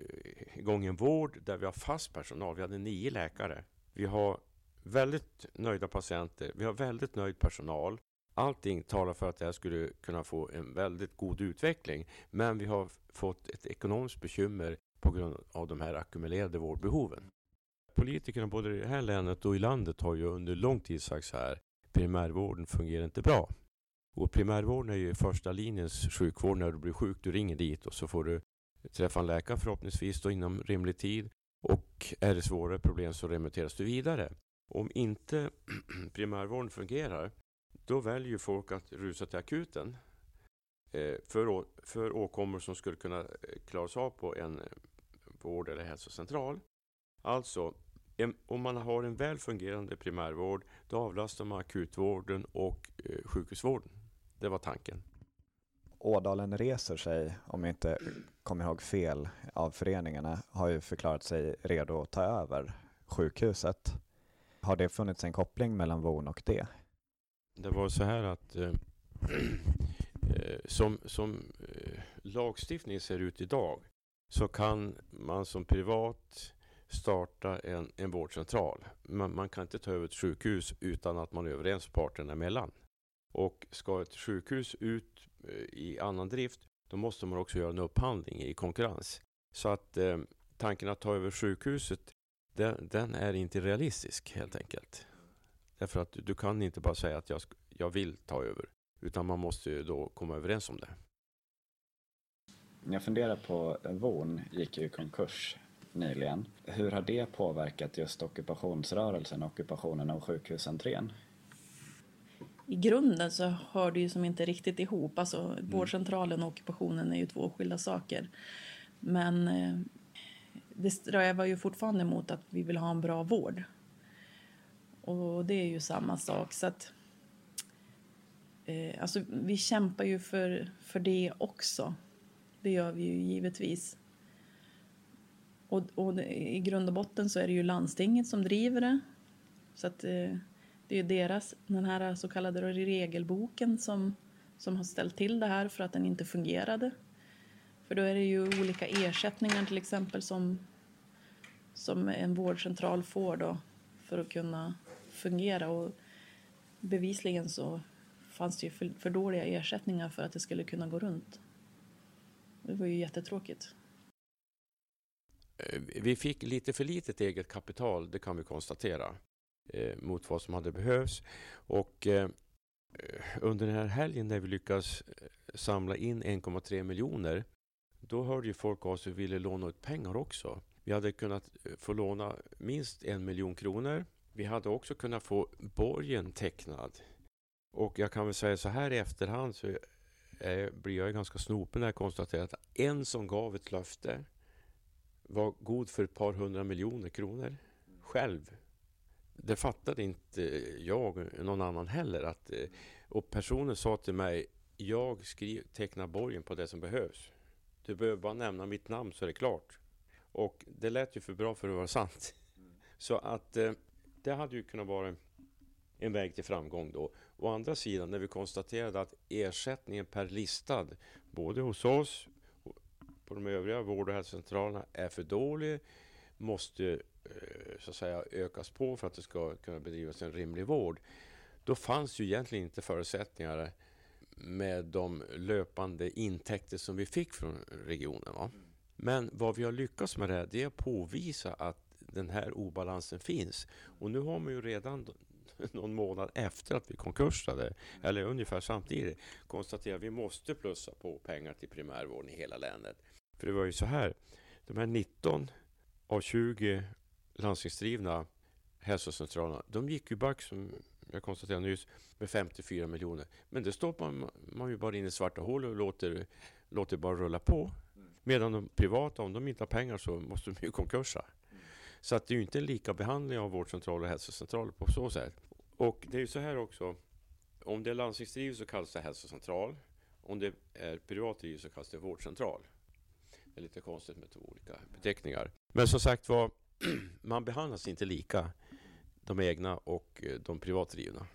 igång en vård där vi har fast personal. Vi hade nio läkare. Vi har väldigt nöjda patienter. Vi har väldigt nöjd personal. Allting talar för att det här skulle kunna få en väldigt god utveckling. Men vi har fått ett ekonomiskt bekymmer på grund av de här ackumulerade vårdbehoven. Politikerna både i det här länet och i landet har ju under lång tid sagt så här. Primärvården fungerar inte bra. Och primärvården är ju första linjens sjukvård. När du blir sjuk, du ringer dit och så får du träffa en läkare förhoppningsvis då inom rimlig tid. Och är det svårare problem så remitteras du vidare. Om inte primärvården fungerar, då väljer folk att rusa till akuten eh, för, för åkommor som skulle kunna eh, klaras av på en eh, vård eller hälsocentral. Alltså, om man har en väl fungerande primärvård, då avlastar man akutvården och sjukhusvården. Det var tanken. Ådalen reser sig, om jag inte kommer ihåg fel, av föreningarna har ju förklarat sig redo att ta över sjukhuset. Har det funnits en koppling mellan VON och det? Det var så här att eh, eh, som, som eh, lagstiftningen ser ut idag så kan man som privat starta en, en vårdcentral. Man, man kan inte ta över ett sjukhus utan att man är överens parterna emellan. Och ska ett sjukhus ut eh, i annan drift, då måste man också göra en upphandling i konkurrens. Så att eh, tanken att ta över sjukhuset, den, den, är inte realistisk helt enkelt. Därför att du kan inte bara säga att jag, jag vill ta över, utan man måste då komma överens om det. Jag funderar på, VON gick ju i konkurs nyligen. Hur har det påverkat just ockupationsrörelsen och ockupationen av sjukhusentrén? I grunden så hör det ju som inte riktigt ihop. Alltså, mm. Vårdcentralen och ockupationen är ju två skilda saker. Men eh, det strävar ju fortfarande mot att vi vill ha en bra vård. Och det är ju samma sak. Så att, eh, alltså, vi kämpar ju för, för det också. Det gör vi ju givetvis. Och, och i grund och botten så är det ju landstinget som driver det. Så att eh, det är ju deras, den här så kallade regelboken som, som har ställt till det här för att den inte fungerade. För då är det ju olika ersättningar till exempel som, som en vårdcentral får då för att kunna fungera. Och bevisligen så fanns det ju för, för dåliga ersättningar för att det skulle kunna gå runt. Det var ju jättetråkigt. Eh, vi fick lite för litet eget kapital, det kan vi konstatera, eh, mot vad som hade behövts. Och eh, under den här helgen när vi lyckas eh, samla in 1,3 miljoner, då hörde ju folk av sig och ville låna ut pengar också. Vi hade kunnat eh, få låna minst en miljon kronor. Vi hade också kunnat få borgen tecknad. Och jag kan väl säga så här i efterhand så blir jag ganska snopen när jag konstaterar att en som gav ett löfte var god för ett par hundra miljoner kronor själv. Det fattade inte jag, någon annan heller. Att, eh, och personen sa till mig, jag skriv, tecknar borgen på det som behövs. Du behöver bara nämna mitt namn så är det klart. Och det lät ju för bra för att vara sant. Så att eh, det hade ju kunnat vara en väg till framgång då. Å andra sidan, när vi konstaterade att ersättningen per listad, både hos oss på de övriga vård och hälsocentralerna är för dålig, måste eh, så att säga ökas på för att det ska kunna bedrivas en rimlig vård. Då fanns ju egentligen inte förutsättningar med de löpande intäkter som vi fick från regionen. Va? Men vad vi har lyckats med det, det är att påvisa att den här obalansen finns. Och nu har man ju redan någon månad efter att vi konkursade, eller ungefär samtidigt, konstaterat att vi måste plussa på pengar till primärvården i hela länet. För det var ju så här, de här 19 av 20 landstingsdrivna hälsocentralerna, de gick ju back som jag konstaterade nyss med 54 miljoner. Men det stoppar man, man ju bara in i svarta hål och låter, låter bara rulla på. Medan de privata, om de inte har pengar så måste de ju konkursa. Så att det är ju inte en lika behandling av vårdcentraler och hälsocentraler på så sätt. Och det är ju så här också, om det är landstingsdrivet så kallas det hälsocentral. Om det är privatdrivet så kallas det vårdcentral. Det är lite konstigt med två olika beteckningar. Men som sagt var, man behandlas inte lika, de egna och eh, de privatdrivna.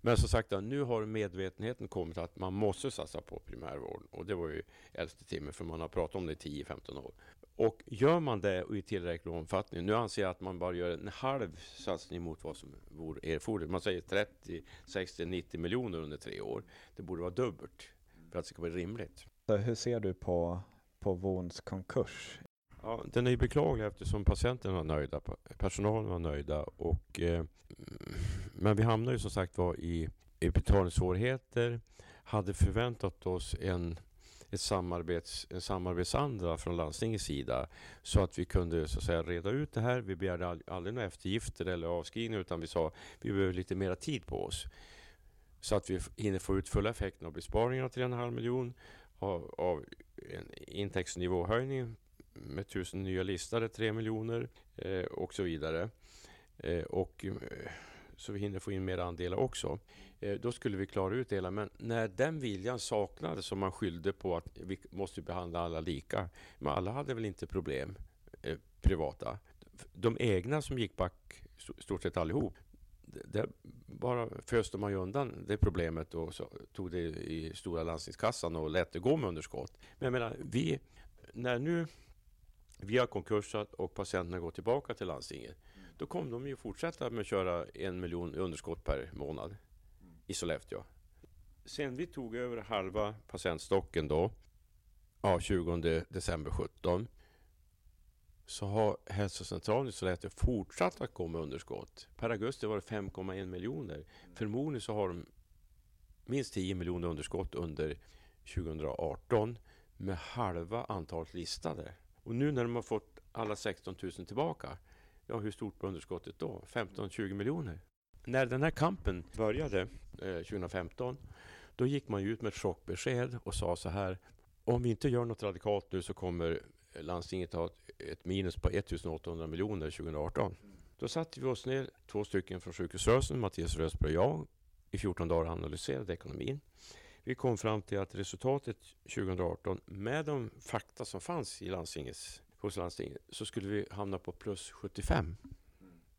Men som sagt, nu har medvetenheten kommit att man måste satsa på primärvården. Och det var ju elfte timmen, för man har pratat om det i 10-15 år. Och gör man det i tillräcklig omfattning, nu anser jag att man bara gör en halv satsning mot vad som vore erforderligt. Man säger 30, 60, 90 miljoner under tre år. Det borde vara dubbelt för att det ska vara rimligt. Så hur ser du på, på Vons konkurs? Ja, den är ju beklaglig eftersom patienterna var nöjda, personalen var nöjda och eh, men vi hamnade ju som sagt var i, i betalningssvårigheter, hade förväntat oss en ett samarbets, en samarbetsanda från landstingets sida så att vi kunde så att säga reda ut det här. Vi begärde aldrig några eftergifter eller avskrivningar utan vi sa att vi behöver lite mera tid på oss så att vi hinner få ut fulla effekten av besparingarna 3,5 miljon av, av en intäktsnivåhöjning med tusen nya listade 3 miljoner eh, och så vidare. Eh, och eh, så vi hinner få in mer andelar också. Eh, då skulle vi klara ut det hela. Men när den viljan saknades som man skyllde på att vi måste behandla alla lika. Men alla hade väl inte problem eh, privata. De egna som gick back, stort sett allihop, det bara föste man ju undan det problemet och så tog det i stora landstingskassan och lät det gå med underskott. Men jag menar, vi, när nu vi har konkursat och patienterna går tillbaka till landstinget, då kommer de ju fortsätta med att köra en miljon underskott per månad i Sollefteå. Sen vi tog över halva patientstocken då, ja, 20 december 17, så har hälsocentralen i Sollefteå fortsatt att gå med underskott. Per augusti var det 5,1 miljoner. Förmodligen så har de minst 10 miljoner underskott under 2018 med halva antalet listade. Och nu när de har fått alla 16 000 tillbaka, ja hur stort var underskottet då? 15-20 miljoner. När den här kampen började eh, 2015, då gick man ut med ett chockbesked och sa så här, om vi inte gör något radikalt nu så kommer landstinget ha ett minus på 1800 miljoner 2018. Då satte vi oss ner, två stycken från sjukhusrörelsen, Mattias Rösberg och jag, i 14 dagar och analyserade ekonomin. Vi kom fram till att resultatet 2018 med de fakta som fanns i landstingets, hos landstinget så skulle vi hamna på plus 75.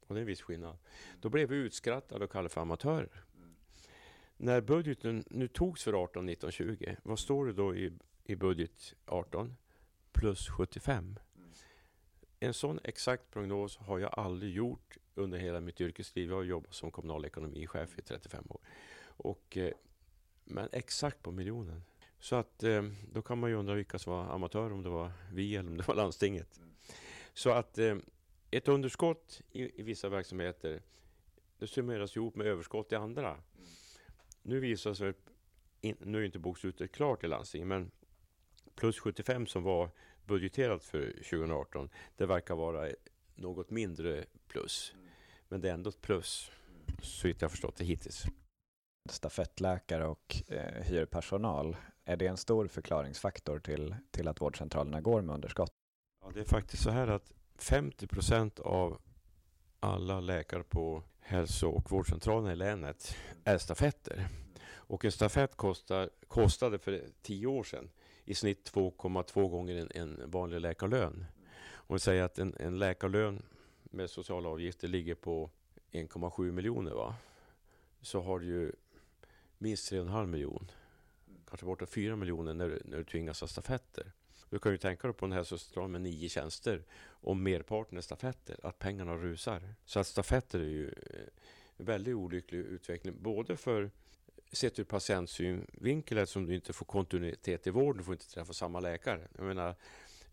Och det är en viss skillnad. Då blev vi utskrattade och kallade för amatörer. När budgeten nu togs för 18, 19, 20, vad står det då i, i budget 18? Plus 75. En sån exakt prognos har jag aldrig gjort under hela mitt yrkesliv. Jag har jobbat som kommunal ekonomichef i 35 år. Och eh, men exakt på miljonen. Så att eh, då kan man ju undra vilka som var amatörer, om det var vi eller om det var landstinget. Så att eh, ett underskott i, i, vissa verksamheter det summeras ihop med överskott i andra. Nu visar sig, nu är inte bokslutet klart i landstinget, men plus 75 som var budgeterat för 2018, det verkar vara något mindre plus. Men det är ändå ett plus, så vitt jag förstått det hittills stafettläkare och eh, hyrpersonal. Är det en stor förklaringsfaktor till, till att vårdcentralerna går med underskott? Ja, det är faktiskt så här att 50 procent av alla läkare på hälso och vårdcentralen i länet är stafetter. Och en stafett kostar, kostade för tio år sedan i snitt 2,2 gånger en, en vanlig läkarlön. Och vi säger att en, en läkarlön med sociala avgifter ligger på 1,7 miljoner. Va? Så har du ju minst 3,5 miljoner. Kanske bortåt 4 miljoner när, när du tvingas ha stafetter. Du kan ju tänka dig på en hälsocentral med nio tjänster och merparten är stafetter, att pengarna rusar. Så att stafetter är ju en väldigt olycklig utveckling, både för sett ur patientsynvinkel eftersom du inte får kontinuitet i vården, du får inte träffa samma läkare. Jag menar,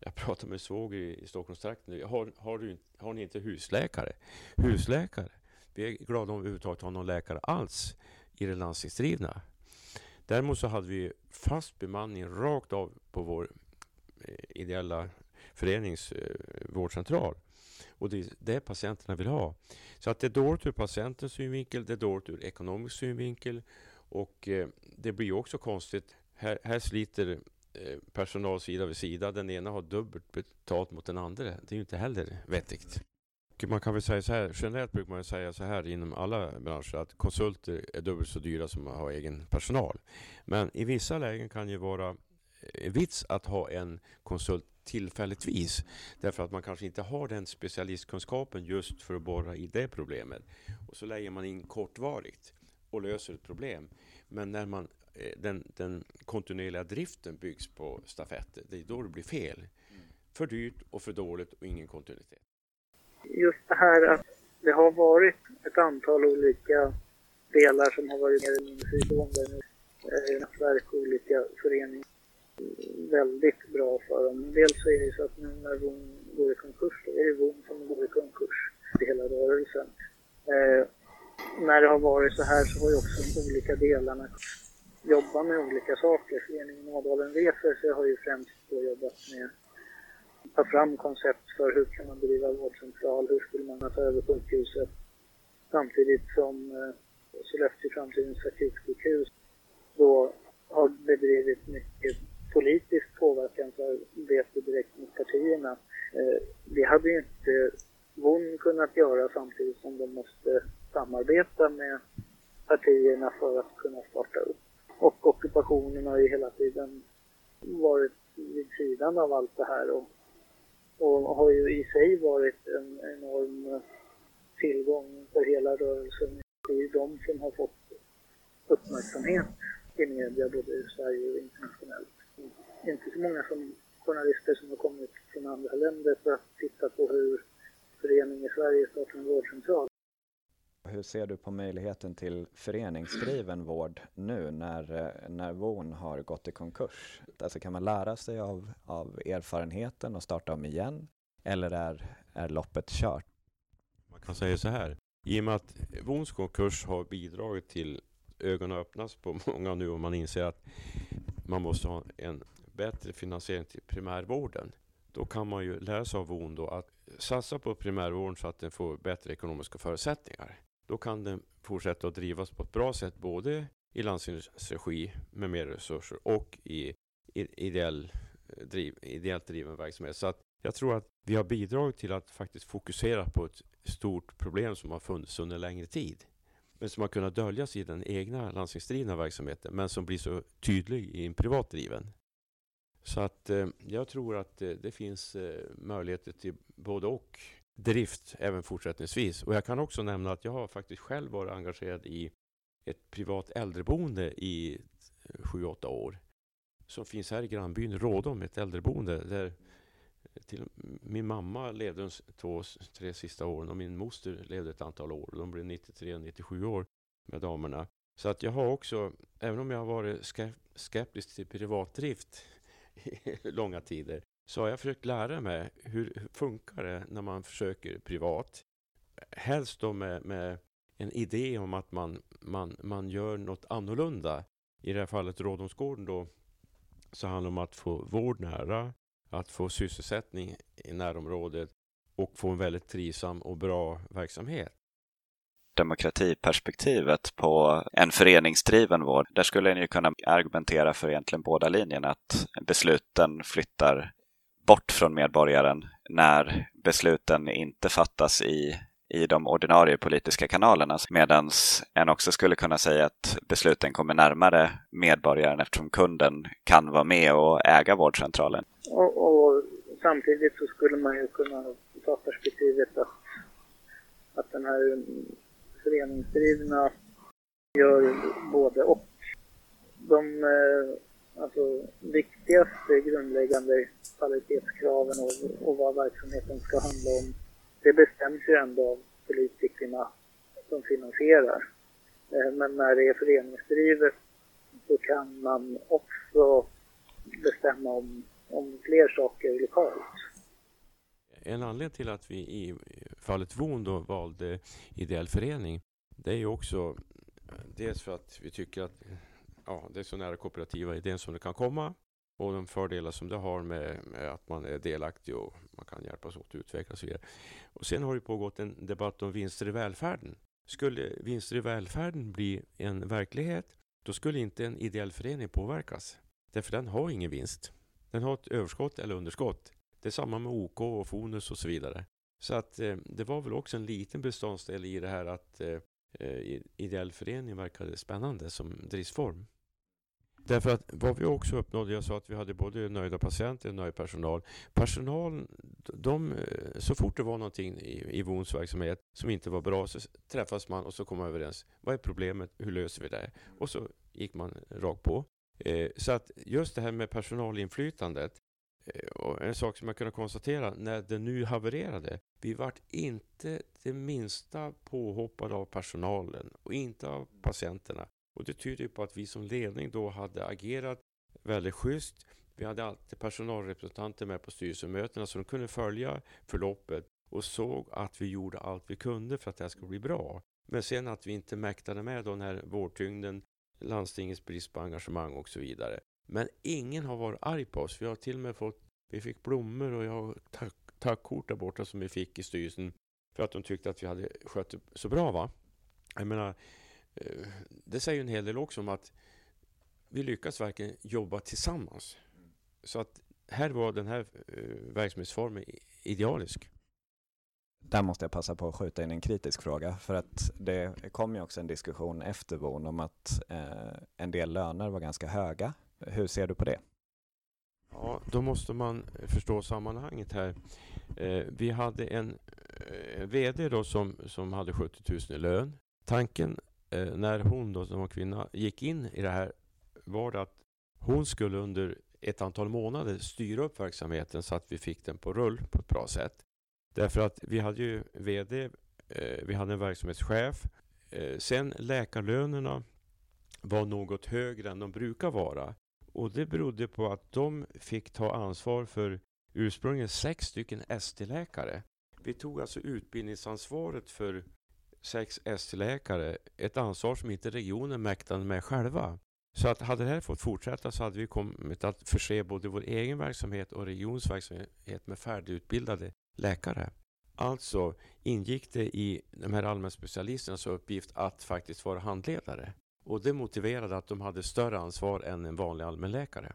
jag pratade med svåger i, i Stockholmstrakten. Har, har, du, har ni inte husläkare? Husläkare? Vi är glada om vi överhuvudtaget har någon läkare alls i det landstingsdrivna. Däremot så hade vi fast bemanning rakt av på vår eh, ideella förenings eh, vårdcentral. Och det är det patienterna vill ha. Så att det är dåligt ur patientens synvinkel, det är dåligt ur ekonomisk synvinkel och eh, det blir också konstigt. Här, här sliter personal sida vid sida. Den ena har dubbelt betalt mot den andra. Det är ju inte heller vettigt man kan väl säga så här, generellt brukar man säga så här inom alla branscher att konsulter är dubbelt så dyra som att ha egen personal. Men i vissa lägen kan det vara en vits att ha en konsult tillfälligtvis. Därför att man kanske inte har den specialistkunskapen just för att borra i det problemet. Och så lägger man in kortvarigt. och löser ett problem. Men när man, eh, den, den kontinuerliga driften byggs på stafetter, det är då det blir fel. Mm. För dyrt och för dåligt och ingen kontinuitet. Just det här att det har varit ett antal olika delar som har varit mer eller mindre fristående nätverk eh, och olika föreningar väldigt bra för dem. Dels så är det så att nu när VON går i konkurs, då är det VON som går i konkurs i hela rörelsen. Eh, när det har varit så här så har ju också de olika delarna jobbat med olika saker. Föreningen Ådalen reser så har ju främst då jobbat med ta fram koncept för hur kan man driva vårdcentral, hur skulle man ta över sjukhuset samtidigt som eh, Sollefteå framtidens akutsjukhus då har bedrivit mycket politiskt påverkansarbete direkt mot partierna. Eh, det hade ju inte VON kunnat göra samtidigt som de måste samarbeta med partierna för att kunna starta upp. Och ockupationen har ju hela tiden varit vid sidan av allt det här och, och har ju i sig varit en enorm eh, tillgång för hela rörelsen. Det är ju de som har fått uppmärksamhet i media både i Sverige och internationellt. Inte så många som journalister som har kommit från andra länder för att titta på hur förening i Sverige startar en vårdcentral. Hur ser du på möjligheten till föreningsdriven vård nu när, eh, när VON har gått i konkurs? Alltså kan man lära sig av, av erfarenheten och starta om igen? Eller är, är loppet kört? Man kan säga så här. I och med att VONs konkurs har bidragit till ögonen öppnas på många nu och man inser att man måste ha en bättre finansiering till primärvården. Då kan man ju lära sig av VON då att satsa på primärvården så att den får bättre ekonomiska förutsättningar. Då kan den fortsätta att drivas på ett bra sätt både i landstingets regi med mer resurser och i ideell, eh, driv, ideellt driven verksamhet. Så att jag tror att vi har bidragit till att faktiskt fokusera på ett stort problem som har funnits under längre tid men som har kunnat döljas i den egna landstingsdrivna verksamheten men som blir så tydlig i en privat driven. Så att eh, jag tror att eh, det finns eh, möjligheter till både och drift även fortsättningsvis. Och jag kan också nämna att jag har faktiskt själv varit engagerad i ett privat äldreboende i sju, åtta år. Som finns här i grannbyn Rådom, ett äldreboende där till, min mamma levde de två, tre sista åren och min moster levde ett antal år. De blev 93 97 år med damerna. Så att jag har också, även om jag har varit skeptisk till privatdrift i långa tider, så har jag försökt lära mig hur funkar det när man försöker privat. Helst då med, med en idé om att man, man, man gör något annorlunda. I det här fallet Rådomsgården då, så handlar det om att få vård nära, att få sysselsättning i närområdet och få en väldigt trivsam och bra verksamhet. Demokratiperspektivet på en föreningsdriven vård, där skulle ni ju kunna argumentera för egentligen båda linjerna, att besluten flyttar bort från medborgaren när besluten inte fattas i i de ordinarie politiska kanalerna medan en också skulle kunna säga att besluten kommer närmare medborgaren eftersom kunden kan vara med och äga vårdcentralen. Och, och samtidigt så skulle man ju kunna ta perspektivet att, att den här föreningsdrivna gör både och. De eh, alltså, viktigaste grundläggande kvalitetskraven och, och vad verksamheten ska handla om det bestäms ju ändå av politikerna som finansierar. Eh, men när det är föreningsdrivet så kan man också bestämma om, om fler saker lokalt. En anledning till att vi i fallet VON då valde ideell förening, det är ju också eh, dels för att vi tycker att ja, det är så nära kooperativa idén som det kan komma och de fördelar som det har med, med, att man är delaktig och man kan hjälpas åt att utvecklas och så vidare. Och sen har det pågått en debatt om vinster i välfärden. Skulle vinster i välfärden bli en verklighet, då skulle inte en ideell förening påverkas. Därför den har ingen vinst. Den har ett överskott eller underskott. Det är samma med OK och Fonus och så vidare. Så att eh, det var väl också en liten beståndsdel i det här att eh, eh ideell förening verkade spännande som driftsform. Därför att vad vi också uppnådde, jag sa att vi hade både nöjda patienter och nöjd personal. Personal, de, eh, så fort det var någonting i, i VONs verksamhet som inte var bra så träffas man och så kom man överens. Vad är problemet? Hur löser vi det? Och så gick man rakt på. Eh, så att just det här med personalinflytandet eh, och en sak som jag kunde konstatera när det nu havererade. Vi vart inte det minsta påhoppade av personalen och inte av patienterna. Och det tyder på att vi som ledning då hade agerat väldigt schysst. Vi hade alltid personalrepresentanter med på styrelsemötena så de kunde följa förloppet och såg att vi gjorde allt vi kunde för att det här skulle bli bra. Men sen att vi inte mäktade med den här vårdtyngden, landstingets brist på engagemang och så vidare. Men ingen har varit arg på oss. Vi har till och med fått, vi fick blommor och jag har tack, tackkort där borta som vi fick i styrelsen för att de tyckte att vi hade skött det så bra. va. Jag menar, det säger en hel del också om att vi lyckas verkligen jobba tillsammans. Så att här var den här eh, verksamhetsformen idealisk. Där måste jag passa på att skjuta in en kritisk fråga för att det kom ju också en diskussion efter VON om att eh, en del löner var ganska höga. Hur ser du på det? Ja, då måste man förstå sammanhanget här. Eh, vi hade en eh, VD då som, som hade 70 000 i lön. Tanken eh, Eh, när hon då som var kvinna gick in i det här var det att hon skulle under ett antal månader styra upp verksamheten så att vi fick den på rull på ett bra sätt. Därför att vi hade ju VD, eh, vi hade en verksamhetschef. Eh, sen läkarlönerna var något högre än de brukar vara. Och det berodde på att de fick ta ansvar för ursprungligen sex stycken ST-läkare. Vi tog alltså utbildningsansvaret för sex ST-läkare, ett ansvar som inte regionen mäktade med själva. Så att hade det här fått fortsätta så hade vi kommit att förse både vår egen verksamhet och regions verksamhet med färdigutbildade läkare. Alltså ingick det i de här allmänspecialisternas uppgift att faktiskt vara handledare. Och det motiverade att de hade större ansvar än en vanlig allmänläkare.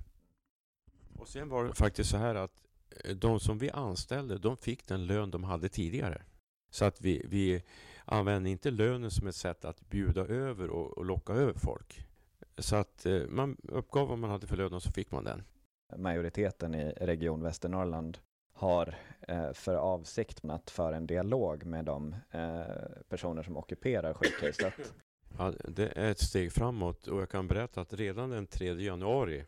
Och sen var det faktiskt så här att eh, de som vi anställde, de fick den lön de hade tidigare. Så att vi, vi använde inte lönen som ett sätt att bjuda över och, och locka över folk. Så att eh, man uppgav vad man hade för lön och så fick man den. Majoriteten i Region Västernorrland har eh, för avsikt att föra en dialog med de eh, personer som ockuperar sjukhuset. Ja, det är ett steg framåt och jag kan berätta att redan den 3 januari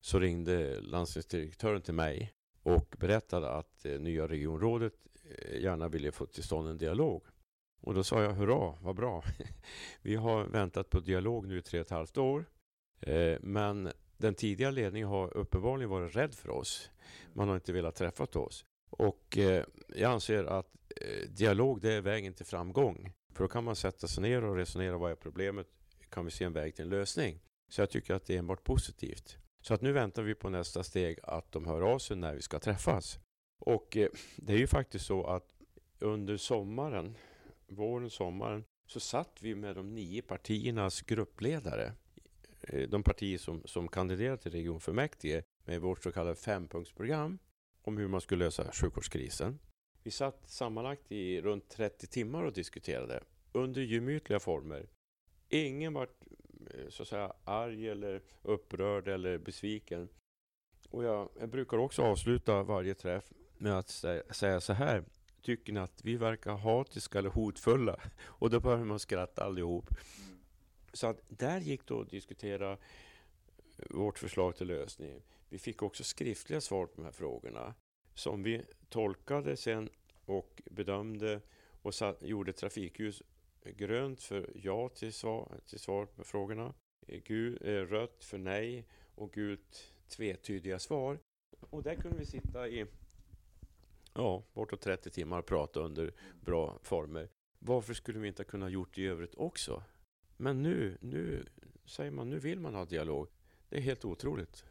så ringde landstingsdirektören till mig och berättade att eh, nya regionrådet eh, gärna ville få till stånd en dialog. Och då sa jag hurra, vad bra. Vi har väntat på dialog nu i tre och ett halvt år. Eh, men den tidigare ledningen har uppenbarligen varit rädd för oss. Man har inte velat träffa oss. Och eh, jag anser att eh, dialog det är vägen till framgång. För då kan man sätta sig ner och resonera. Vad är problemet? Kan vi se en väg till en lösning? Så jag tycker att det är enbart positivt. Så att nu väntar vi på nästa steg att de hör av sig när vi ska träffas. Och det är ju faktiskt så att under sommaren våren, sommaren, så satt vi med de nio partiernas gruppledare. Eh, de partier som, som kandiderar till regionfullmäktige med vårt så kallade fempunktsprogram om hur man skulle lösa sjukvårdskrisen. Vi satt sammanlagt i runt 30 timmar och diskuterade under gemytliga former. Ingen var eh, så att säga arg eller upprörd eller besviken. Och jag, jag brukar också avsluta varje träff med att säga så här tycker ni att vi verkar hatiska eller hotfulla? Och då börjar man skratta allihop. Mm. Så att där gick det att diskutera vårt förslag till lösning. Vi fick också skriftliga svar på de här frågorna som vi tolkade sen och bedömde och satt, gjorde trafikljus grönt för ja till svar, till svar på frågorna, gul, eh, rött för nej och gult tvetydiga svar. Och där kunde vi sitta i ja, bortåt 30 timmar och prata under bra former. Varför skulle vi inte kunna gjort det i övrigt också? Men nu, nu säger man, nu vill man ha dialog. Det är helt otroligt.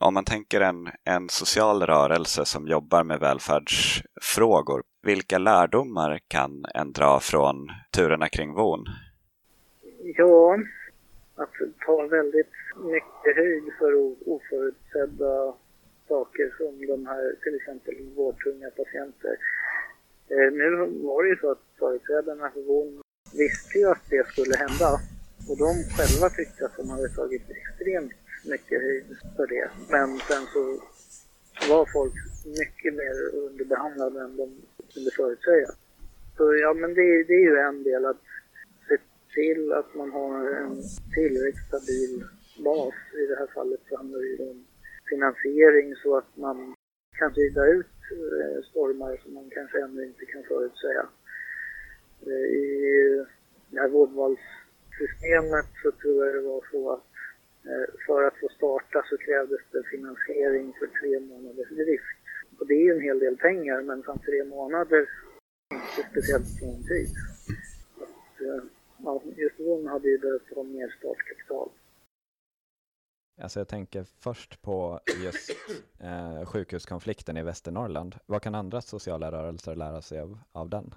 Om man tänker en, en social rörelse som jobbar med välfärdsfrågor, vilka lärdomar kan en dra från turerna kring VON? Ja, att ta väldigt mycket höjd för oförutsedda saker som de här till exempel vårdtunga patienter. Eh, nu var det ju så att företrädarna för vården visste ju att det skulle hända. Och de själva tyckte att de hade tagit extremt mycket höjd för det. Men sen så var folk mycket mer underbehandlade än de kunde förutsäga. Så ja, men det, det är ju en del att se till att man har en tillräckligt stabil bas. I det här fallet så handlar det ju om finansiering så att man kan rida ut eh, stormar som man kanske ännu inte kan förutsäga. Eh, I det här vårdvalssystemet så tror jag det var så att eh, för att få starta så krävdes det finansiering för tre månaders drift. Och det är ju en hel del pengar men samt tre månader är inte speciellt lång tid. Att, ja, just hon hade ju behövt ha mer startkapital. Alltså jag tänker först på just eh, sjukhuskonflikten i Västernorrland. Vad kan andra sociala rörelser lära sig av, av den?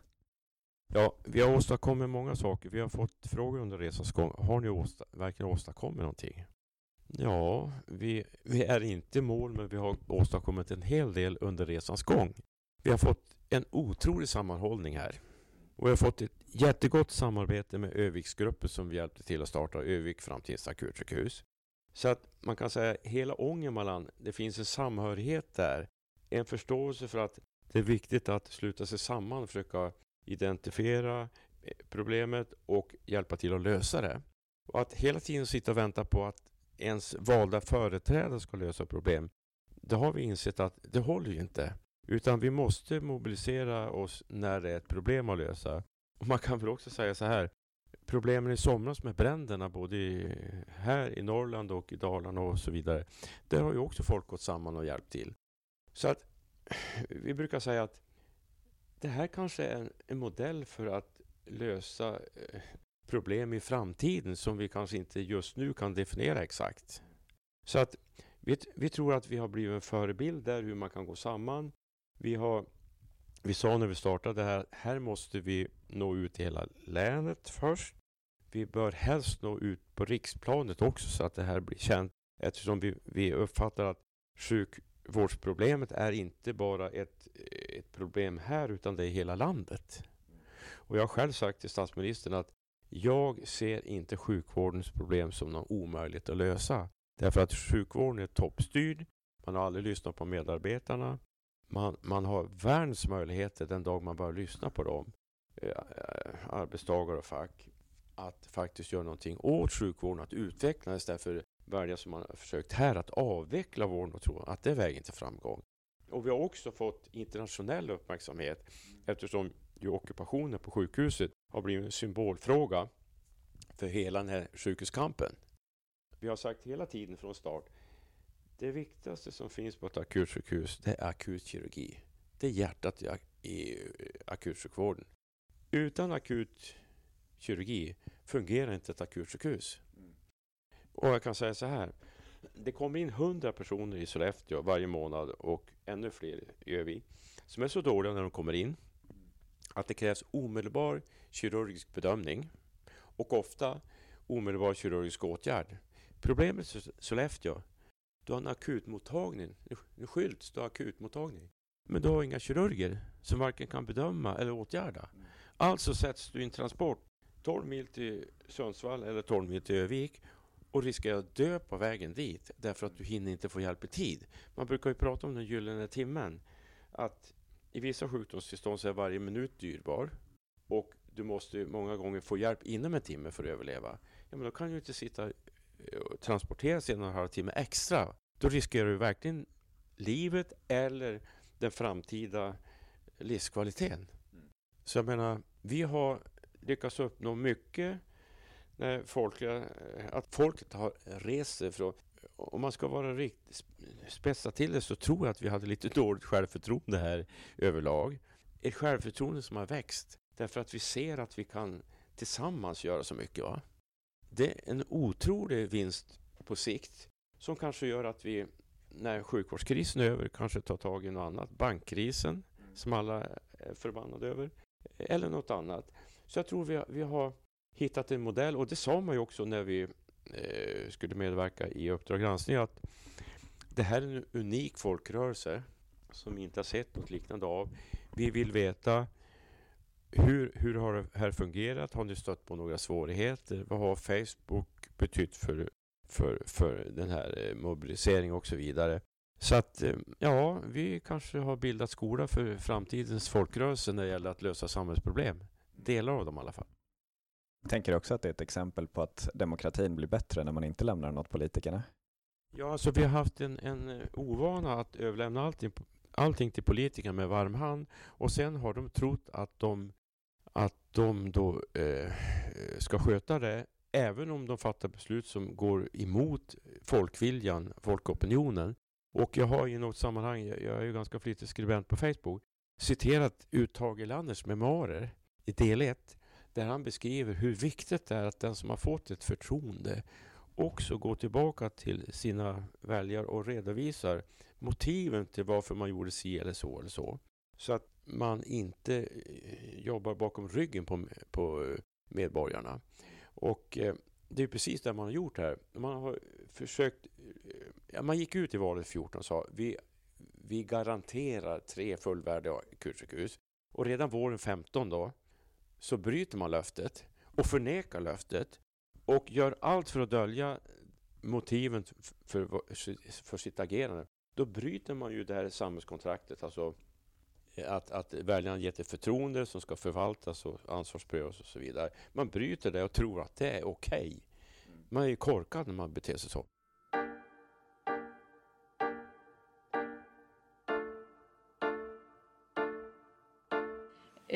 Ja, vi har åstadkommit många saker. Vi har fått frågor under resans gång. Har ni åsta verkligen åstadkommit någonting? Ja, vi, vi är inte i mål, men vi har åstadkommit en hel del under resans gång. Vi har fått en otrolig sammanhållning här. Och vi har fått ett jättegott samarbete med Öviksgruppen som vi hjälpte till att starta Övik Framtidens akutsjukhus. Så att man kan säga hela Ångermanland, det finns en samhörighet där. En förståelse för att det är viktigt att sluta sig samman och försöka identifiera eh, problemet och hjälpa till att lösa det. Och att hela tiden sitta och vänta på att ens valda företrädare ska lösa problem, det har vi insett att det håller ju inte. Utan vi måste mobilisera oss när det är ett problem att lösa. Och man kan väl också säga så här, problemen i somras med bränderna både i, här i Norrland och i Dalarna och så vidare. Där har ju också folk gått samman och hjälpt till. Så att vi brukar säga att det här kanske är en, en modell för att lösa eh, problem i framtiden som vi kanske inte just nu kan definiera exakt. Så att vi, vi tror att vi har blivit en förebild där hur man kan gå samman. Vi har vi sa när vi startade det här, här måste vi nå ut i hela länet först vi bör helst nå ut på riksplanet också så att det här blir känt eftersom vi, vi uppfattar att sjukvårdsproblemet är inte bara ett, ett problem här utan det är hela landet. Och jag har själv sagt till statsministern att jag ser inte sjukvårdens problem som något omöjligt att lösa. Därför att sjukvården är toppstyrd, man har aldrig lyssnat på medarbetarna, man, man har världens möjligheter den dag man börjar lyssna på dem, eh, eh arbetstagare och fack att faktiskt göra någonting åt sjukvården, att utveckla istället för att välja som man har försökt här, att avveckla vården och tro att det är vägen till framgång. Och vi har också fått internationell uppmärksamhet eftersom ju ockupationen på sjukhuset har blivit en symbolfråga för hela den här sjukhuskampen. Vi har sagt hela tiden från start, det viktigaste som finns på ett akutsjukhus, det är akutkirurgi. Det är hjärtat i akutsjukvården. Utan akut kirurgi fungerar inte ett akutsjukhus. Mm. Och jag kan säga så här. Det kommer in hundra personer i Sollefteå varje månad och ännu fler i Övik som är så dåliga när de kommer in att det krävs omedelbar kirurgisk bedömning och ofta omedelbar kirurgisk åtgärd. Problemet i Sollefteå, du har en akutmottagning, en skylt, du har akutmottagning. Men du har inga kirurger som varken kan bedöma eller åtgärda. Mm. Alltså sätts du i en transport 12 mil till Sundsvall eller 12 mil till Övik och riskerar att dö på vägen dit därför att du hinner inte få hjälp i tid. Man brukar ju prata om den gyllene timmen. Att i vissa sjukdomstillstånd så är varje minut dyrbar och du måste många gånger få hjälp inom en timme för att överleva. Ja, men då kan du inte sitta och transportera sig en och en halv timme extra. Då riskerar du verkligen livet eller den framtida livskvaliteten. Mm. Så jag menar, vi har lyckats uppnå mycket när folk, eh, att folket har rest sig från om man ska vara riktigt spetsa till det så tror jag att vi hade lite dåligt självförtroende här överlag. Ett självförtroende som har växt därför att vi ser att vi kan tillsammans göra så mycket. Va? Det är en otrolig vinst på sikt som kanske gör att vi när sjukvårdskrisen är över kanske tar tag i något annat. Bankkrisen som alla är förbannade över. Eller något annat. Så jag tror vi har, vi har hittat en modell och det sa man ju också när vi eh, skulle medverka i Uppdrag granskning att det här är en unik folkrörelse som vi inte har sett något liknande av. Vi vill veta hur, hur har det här fungerat? Har ni stött på några svårigheter? Vad har Facebook betytt för, för, för den här eh, mobiliseringen och så vidare? Så att eh, ja, vi kanske har bildat skola för framtidens folkrörelse när det gäller att lösa samhällsproblem. Delar av dem i alla fall. Tänker du också att det är ett exempel på att demokratin blir bättre när man inte lämnar något politikerna? Ja, alltså vi har haft en, en eh, ovana att överlämna allting, allting till politikerna med varm hand och sen har de trott att de, att de då eh, ska sköta det även om de fattar beslut som går emot folkviljan, folkopinionen. Och jag har i något sammanhang, jag är ju ganska flitig skribent på Facebook, citerat ut Tage Erlanders memoarer i del 1 där han beskriver hur viktigt det är att den som har fått ett förtroende också går tillbaka till sina väljare och redovisar motiven till varför man gjorde si eller så eller så. Så att man inte eh, jobbar bakom ryggen på, på eh, medborgarna. Och eh, det är precis det man har gjort här. Man har försökt... Eh, ja, man gick ut i valet 14 och sa vi, vi garanterar tre fullvärdiga akutsjukhus. Och redan våren 15 då så bryter man löftet och förnekar löftet och gör allt för att dölja motiven för, för sitt agerande. Då bryter man ju det här samhällskontraktet, alltså att, att väljarna gett ett förtroende som ska förvaltas och ansvarsprövas och så vidare. Man bryter det och tror att det är okej. Okay. Man är ju korkad när man beter sig så.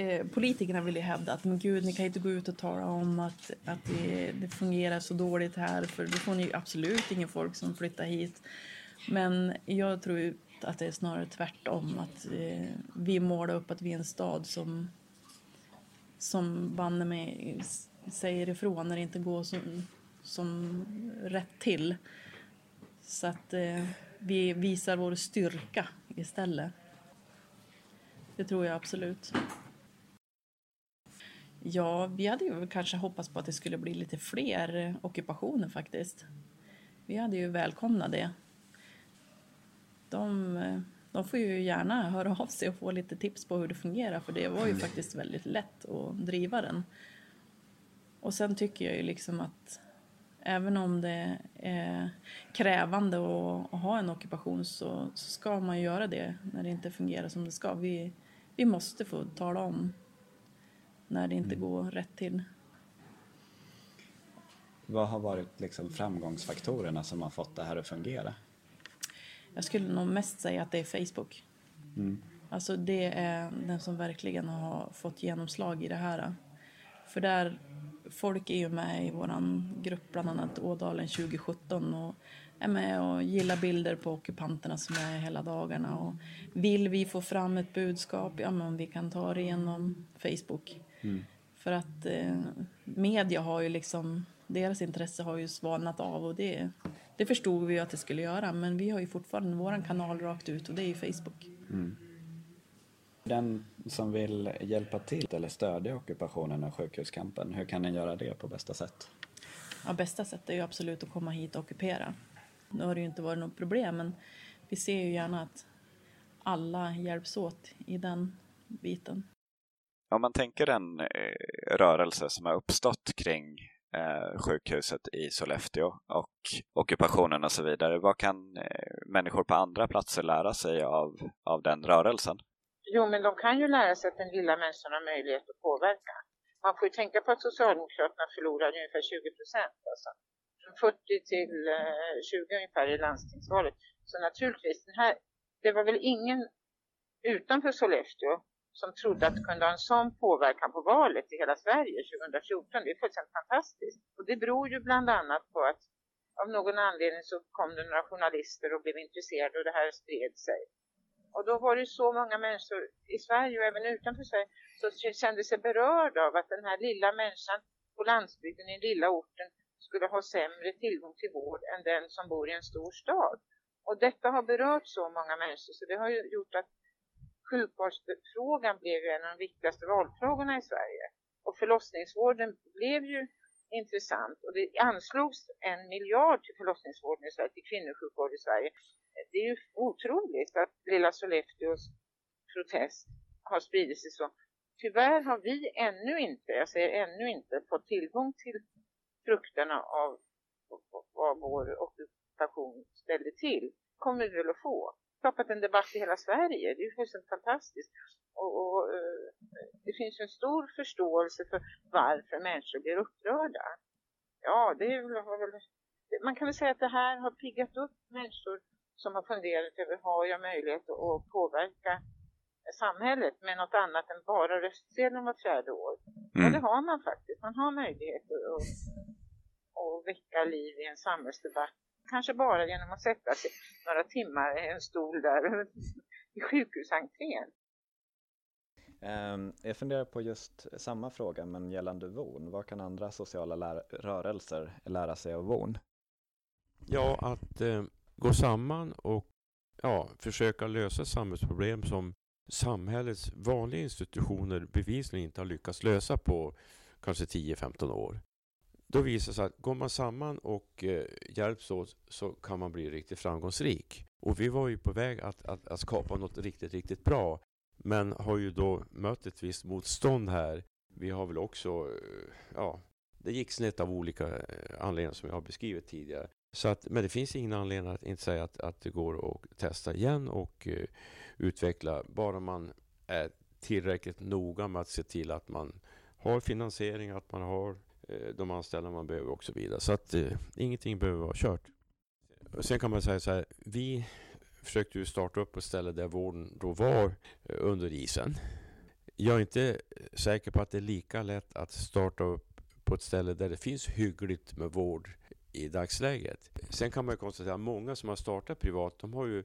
Eh, politikerna vill ju hävda att men gud, ni kan inte gå ut och tala om att, att det, det fungerar så dåligt här för då får ni ju absolut ingen folk som flyttar hit. Men jag tror att det är snarare tvärtom, att eh, vi målar upp att vi är en stad som, som banne mig säger ifrån när det inte går som, som rätt till. Så att eh, vi visar vår styrka istället. Det tror jag absolut. Ja, vi hade ju kanske hoppats på att det skulle bli lite fler ockupationer faktiskt. Vi hade ju välkomnat det. De, de får ju gärna höra av sig och få lite tips på hur det fungerar för det var ju faktiskt väldigt lätt att driva den. Och sen tycker jag ju liksom att även om det är krävande att, ha en ockupation så, så ska man göra det när det inte fungerar som det ska. Vi, vi måste få tala om när det inte mm. går rätt till. Vad har varit liksom framgångsfaktorerna som har fått det här att fungera? Jag skulle nog mest säga att det är Facebook. Mm. Alltså det är den som verkligen har fått genomslag i det här. För där, folk är ju med i vår grupp, bland annat Ådalen 2017 och är med och gillar bilder på ockupanterna som är hela dagarna. Och vill vi få fram ett budskap, ja men vi kan ta det genom Facebook. Mm. För att eh, media har ju liksom, deras intresse har ju svalnat av och det, det förstod vi ju att det skulle göra. Men vi har ju fortfarande vår kanal rakt ut och det är ju Facebook. Mm. Den som vill hjälpa till eller stödja ockupationen och sjukhuskampen, hur kan den göra det på bästa sätt? Ja, bästa sätt är ju absolut att komma hit och ockupera. Nu har det ju inte varit något problem, men vi ser ju gärna att alla hjälps åt i den biten. Om man tänker den eh, rörelse som har uppstått kring eh, sjukhuset i Sollefteå och ockupationen och så vidare, vad kan eh, människor på andra platser lära sig av, av den rörelsen? Jo, men de kan ju lära sig att den lilla människan har möjlighet att påverka. Man får ju tänka på att Socialdemokraterna förlorade ungefär 20 procent. Alltså. Från 40 till eh, 20 ungefär i landstingsvalet. Så naturligtvis, den här, det var väl ingen utanför Sollefteå som trodde att det kunde ha en sån påverkan på valet i hela Sverige 2014. Det är fullständigt fantastiskt. Och det beror ju bland annat på att av någon anledning så kom det några journalister och blev intresserade och det här spred sig. Och då var det så många människor i Sverige och även utanför Sverige som kände sig berörda av att den här lilla människan på landsbygden i den lilla orten skulle ha sämre tillgång till vård än den som bor i en stor stad. Och detta har berört så många människor så det har ju gjort att sjukvårdsfrågan blev ju en av de viktigaste valfrågorna i Sverige. Och förlossningsvården blev ju intressant och det anslogs en miljard till förlossningsvården i Sverige, till kvinnosjukvård i Sverige. Det är ju otroligt att lilla Sollefteås protest har spridit sig så. tyvärr har vi ännu inte, jag säger ännu inte, fått tillgång till frukterna av vad vår ockupation ställde till. kommer vi väl att få. Skapat en debatt i hela Sverige, det är ju fullständigt fantastiskt. Och, och uh, det finns en stor förståelse för varför människor blir upprörda. Ja, det är väl, man kan väl säga att det här har piggat upp människor som har funderat över, har jag möjlighet att påverka samhället med något annat än bara röstsedeln var fjärde år. Mm. Ja, det har man faktiskt. Man har möjlighet att, att väcka liv i en samhällsdebatt. Kanske bara genom att sätta sig några timmar i en stol där i sjukhusentrén. Um, jag funderar på just samma fråga men gällande VON. Vad kan andra sociala rörelser lära sig av VON? Ja, att eh, gå samman och ja, försöka lösa samhällsproblem som samhällets vanliga institutioner bevisligen inte har lyckats lösa på kanske 10-15 år. Då visar det sig att går man samman och eh, hjälps åt så kan man bli riktigt framgångsrik. Och vi var ju på väg att, att, att skapa något riktigt, riktigt bra. Men har ju då mött ett visst motstånd här. Vi har väl också, eh, ja, det gick snett av olika eh, anledningar som jag har beskrivit tidigare. Så att, men det finns ingen anledning att inte säga att, att det går att testa igen och uh, utveckla, bara man är tillräckligt noga med att se till att man har finansiering, att man har Eh, de anställda man behöver och så vidare. Så att eh, ingenting behöver vara kört. Sen kan man säga så här, vi försökte ju starta upp på ett ställe där vården då var eh, under isen. Jag är inte säker på att det är lika lätt att starta upp på ett ställe där det finns hyggligt med vård i dagsläget. Sen kan man konstatera att många som har startat privat, de har ju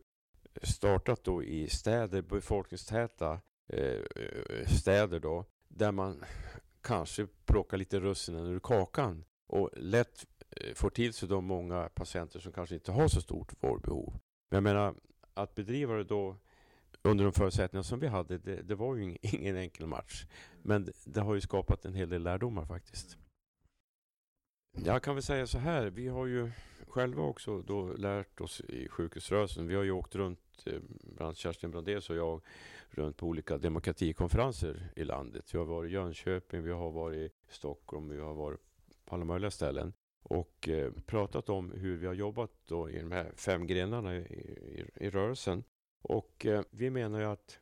startat då i städer, befolkningstäta eh, eh städer då, där man kanske plockar lite russinen ur kakan och lätt få får till sig de många patienter som kanske inte har så stort vårdbehov. Men jag menar, att bedriva det då under de förutsättningar som vi hade, det, det var ju ingen enkel match. Men det, det har ju skapat en hel del lärdomar faktiskt. Jag kan väl säga så här, vi har ju själva också då lärt oss i sjukhusrörelsen. Vi har ju åkt runt, eh, bland annat Kerstin Brandés och jag, runt på olika demokratikonferenser i landet. Vi har varit i Jönköping, vi har varit i Stockholm, vi har varit på alla möjliga ställen och eh, pratat om hur vi har jobbat då i de här fem grenarna i, i, i rörelsen. Och eh, vi menar ju att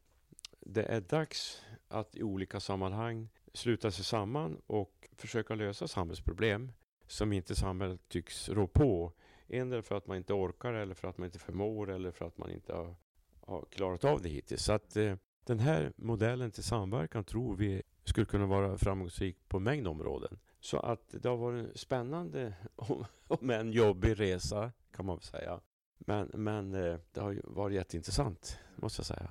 det är dags att i olika sammanhang sluta sig samman och försöka lösa samhällsproblem som inte samhället tycks rå på. Endera för att man inte orkar eller för att man inte förmår eller för att man inte har, har klarat av det hittills. Så att eh, den här modellen till samverkan tror vi skulle kunna vara framgångsrik på en mängd områden. Så att det har varit en spännande, om en jobbig resa kan man väl säga. Men, men eh, det har varit jätteintressant, måste jag säga.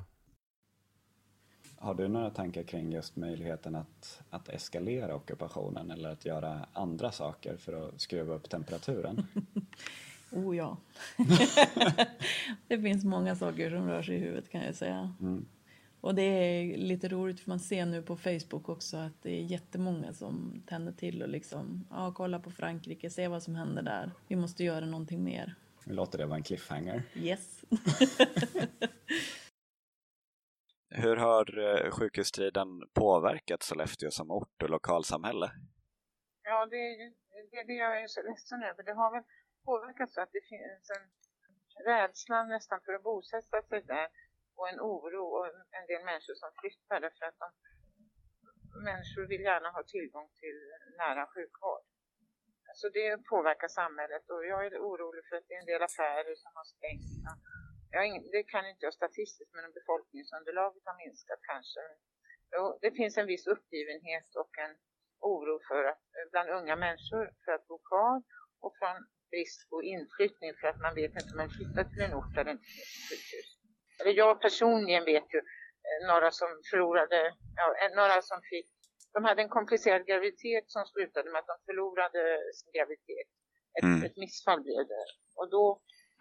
Har du några tankar kring just möjligheten att, att eskalera ockupationen eller att göra andra saker för att skruva upp temperaturen? oh ja. det finns många saker som rör sig i huvudet kan jag säga. Mm. Och det är lite roligt för man ser nu på Facebook också att det är jättemånga som tänder till och liksom, ja kolla på Frankrike, se vad som händer där. Vi måste göra någonting mer. Vi låter det vara en cliffhanger. Yes. Hur har eh, sjukhusstriden påverkat Sollefteå som ort och lokalsamhälle? Ja, det är det, det jag är så ledsen över. Det har väl påverkat så att det finns en rädsla nästan för att bosätta sig där och en oro och en del människor som flyttar därför att de, människor vill gärna ha tillgång till nära sjukvård. Så det påverkar samhället och jag är orolig för att det är en del affärer som har stängt jag, det kan inte jag statistiskt men befolkningsunderlaget har minskat kanske. Och det finns en viss uppgivenhet och en oro för att, bland unga människor för att bo kvar och från brist på inflyttning för att man vet inte om man flyttar till en ort där det inte finns sjukhus. Eller jag personligen vet ju eh, några som förlorade, ja, några som fick, de hade en komplicerad graviditet som slutade med att de förlorade sin graviditet. Ett, mm. ett missfall blev det. Och då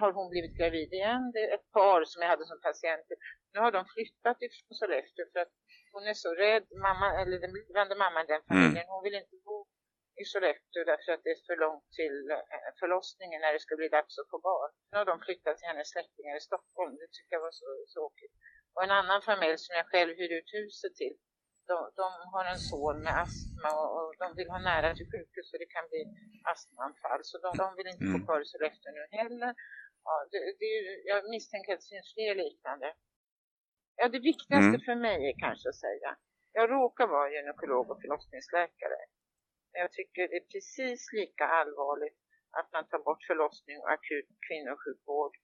har hon blivit gravid igen. Det är ett par som jag hade som patienter. Nu har de flyttat ifrån Sollefteå för att hon är så rädd, mamma, eller den blivande mamman i den familjen, hon vill inte bo i Sollefteå därför att det är för långt till eh, förlossningen när det ska bli dags att få barn. Har de flyttat till hennes släktingar i Stockholm. Det tycker jag var så tråkigt. Och en annan familj som jag själv hyr ut huset till. de, de har en son med astma och, de vill ha nära till sjukhus så det kan bli astmaanfall. Så de, de vill inte mm. bo kvar i Sollefteå nu heller. Ja, det, det, jag misstänker att det finns fler liknande. Ja, det viktigaste mm. för mig är kanske att säga. Jag råkar vara gynekolog och förlossningsläkare. Jag tycker det är precis lika allvarligt att man tar bort förlossning och akut kvinnosjukvård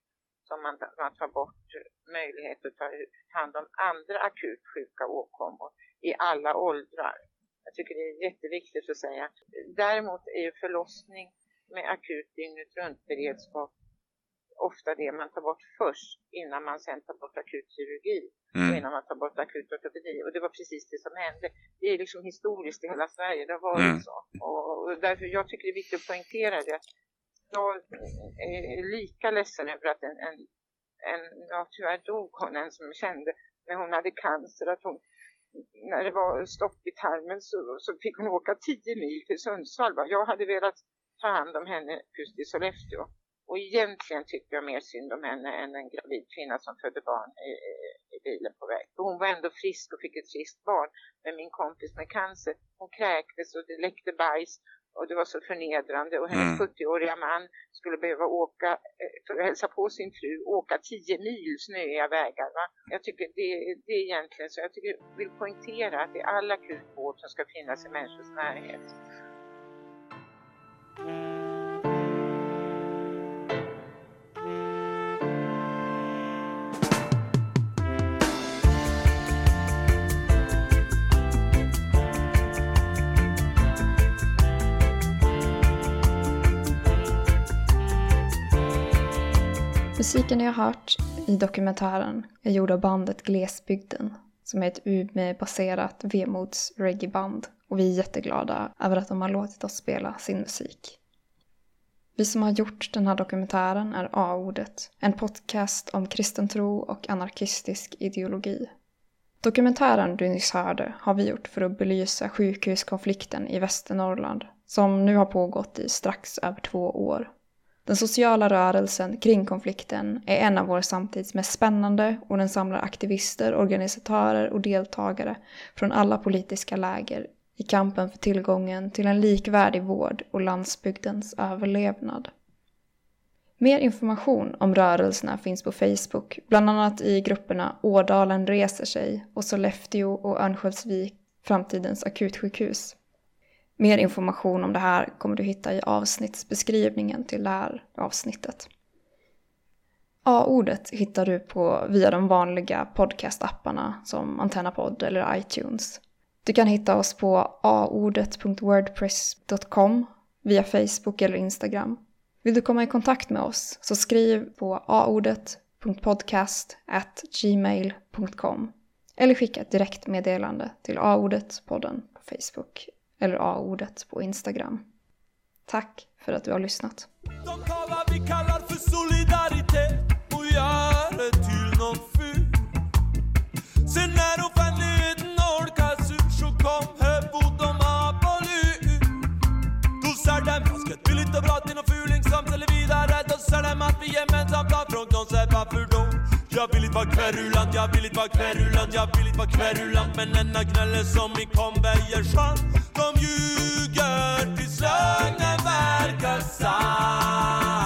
som man, man tar bort möjlighet att ta hand om andra akut sjuka åkommor i alla åldrar. Jag tycker det är jätteviktigt att säga. Däremot är ju förlossning med akut dygnet runt beredskap ofta det man tar bort först innan man sen tar bort akut kirurgi mm. och innan man tar bort akut ortopedi. Och det var precis det som hände. Det är liksom historiskt i hela Sverige, det har varit mm. så. Och, och, därför jag tycker det är viktigt att poängtera det. Jag är lika ledsen över att en, en, en ja tyvärr dog hon, en som jag kände, när hon hade cancer, att hon när det var stopp i tarmen så, så fick hon åka 10 mil till Sundsvall. Jag hade velat ta hand om henne just i Sollefteå. Och egentligen tycker jag mer synd om henne än en gravid kvinna som födde barn i, i bilen på väg. För hon var ändå frisk och fick ett friskt barn. Men min kompis med cancer, hon kräktes och det läckte bajs och det var så förnedrande och hennes mm. 70-åriga man skulle behöva åka eh, för att hälsa på sin fru, åka 10 mil snöiga vägar. Va? Jag tycker det, det är egentligen så. Jag tycker, vill poängtera att det är all akutvård som ska finnas i människors närhet. Musiken ni har hört i dokumentären är gjord av bandet Glesbygden som är ett Umeå-baserat vemods reggaeband och vi är jätteglada över att de har låtit oss spela sin musik. Vi som har gjort den här dokumentären är A-ordet, en podcast om kristen tro och anarkistisk ideologi. Dokumentären du nyss hörde har vi gjort för att belysa sjukhuskonflikten i Västernorrland som nu har pågått i strax över två år. Den sociala rörelsen kring konflikten är en av vår samtids mest spännande och den samlar aktivister, organisatörer och deltagare från alla politiska läger i kampen för tillgången till en likvärdig vård och landsbygdens överlevnad. Mer information om rörelserna finns på Facebook, bland annat i grupperna Ådalen reser sig och Sollefteå och Örnsköldsvik Framtidens akutsjukhus. Mer information om det här kommer du hitta i avsnittsbeskrivningen till det här avsnittet. A-ordet hittar du på via de vanliga podcastapparna som AntennaPod eller iTunes. Du kan hitta oss på aordet.wordpress.com via Facebook eller Instagram. Vill du komma i kontakt med oss så skriv på aordet.podcast@gmail.com eller skicka ett direktmeddelande till aordet-podden på Facebook eller A-ordet på Instagram. Tack för att du har lyssnat. De kallar vi kallar för solidaritet och gör det till nåt fult. Sen när offentligheten orkas ut så kom höbod de abolut. Då ser dem fast billigt och bra till nåt fuling, samtidigt vidare. Då ser dem att vi gemensamt har prognoser varför då jag vill inte vara kverulant, jag vill inte vara kverulant, jag vill inte vara kverulant Men denna gnäller som i chans de ljuger. Tills lögnen verkar sann?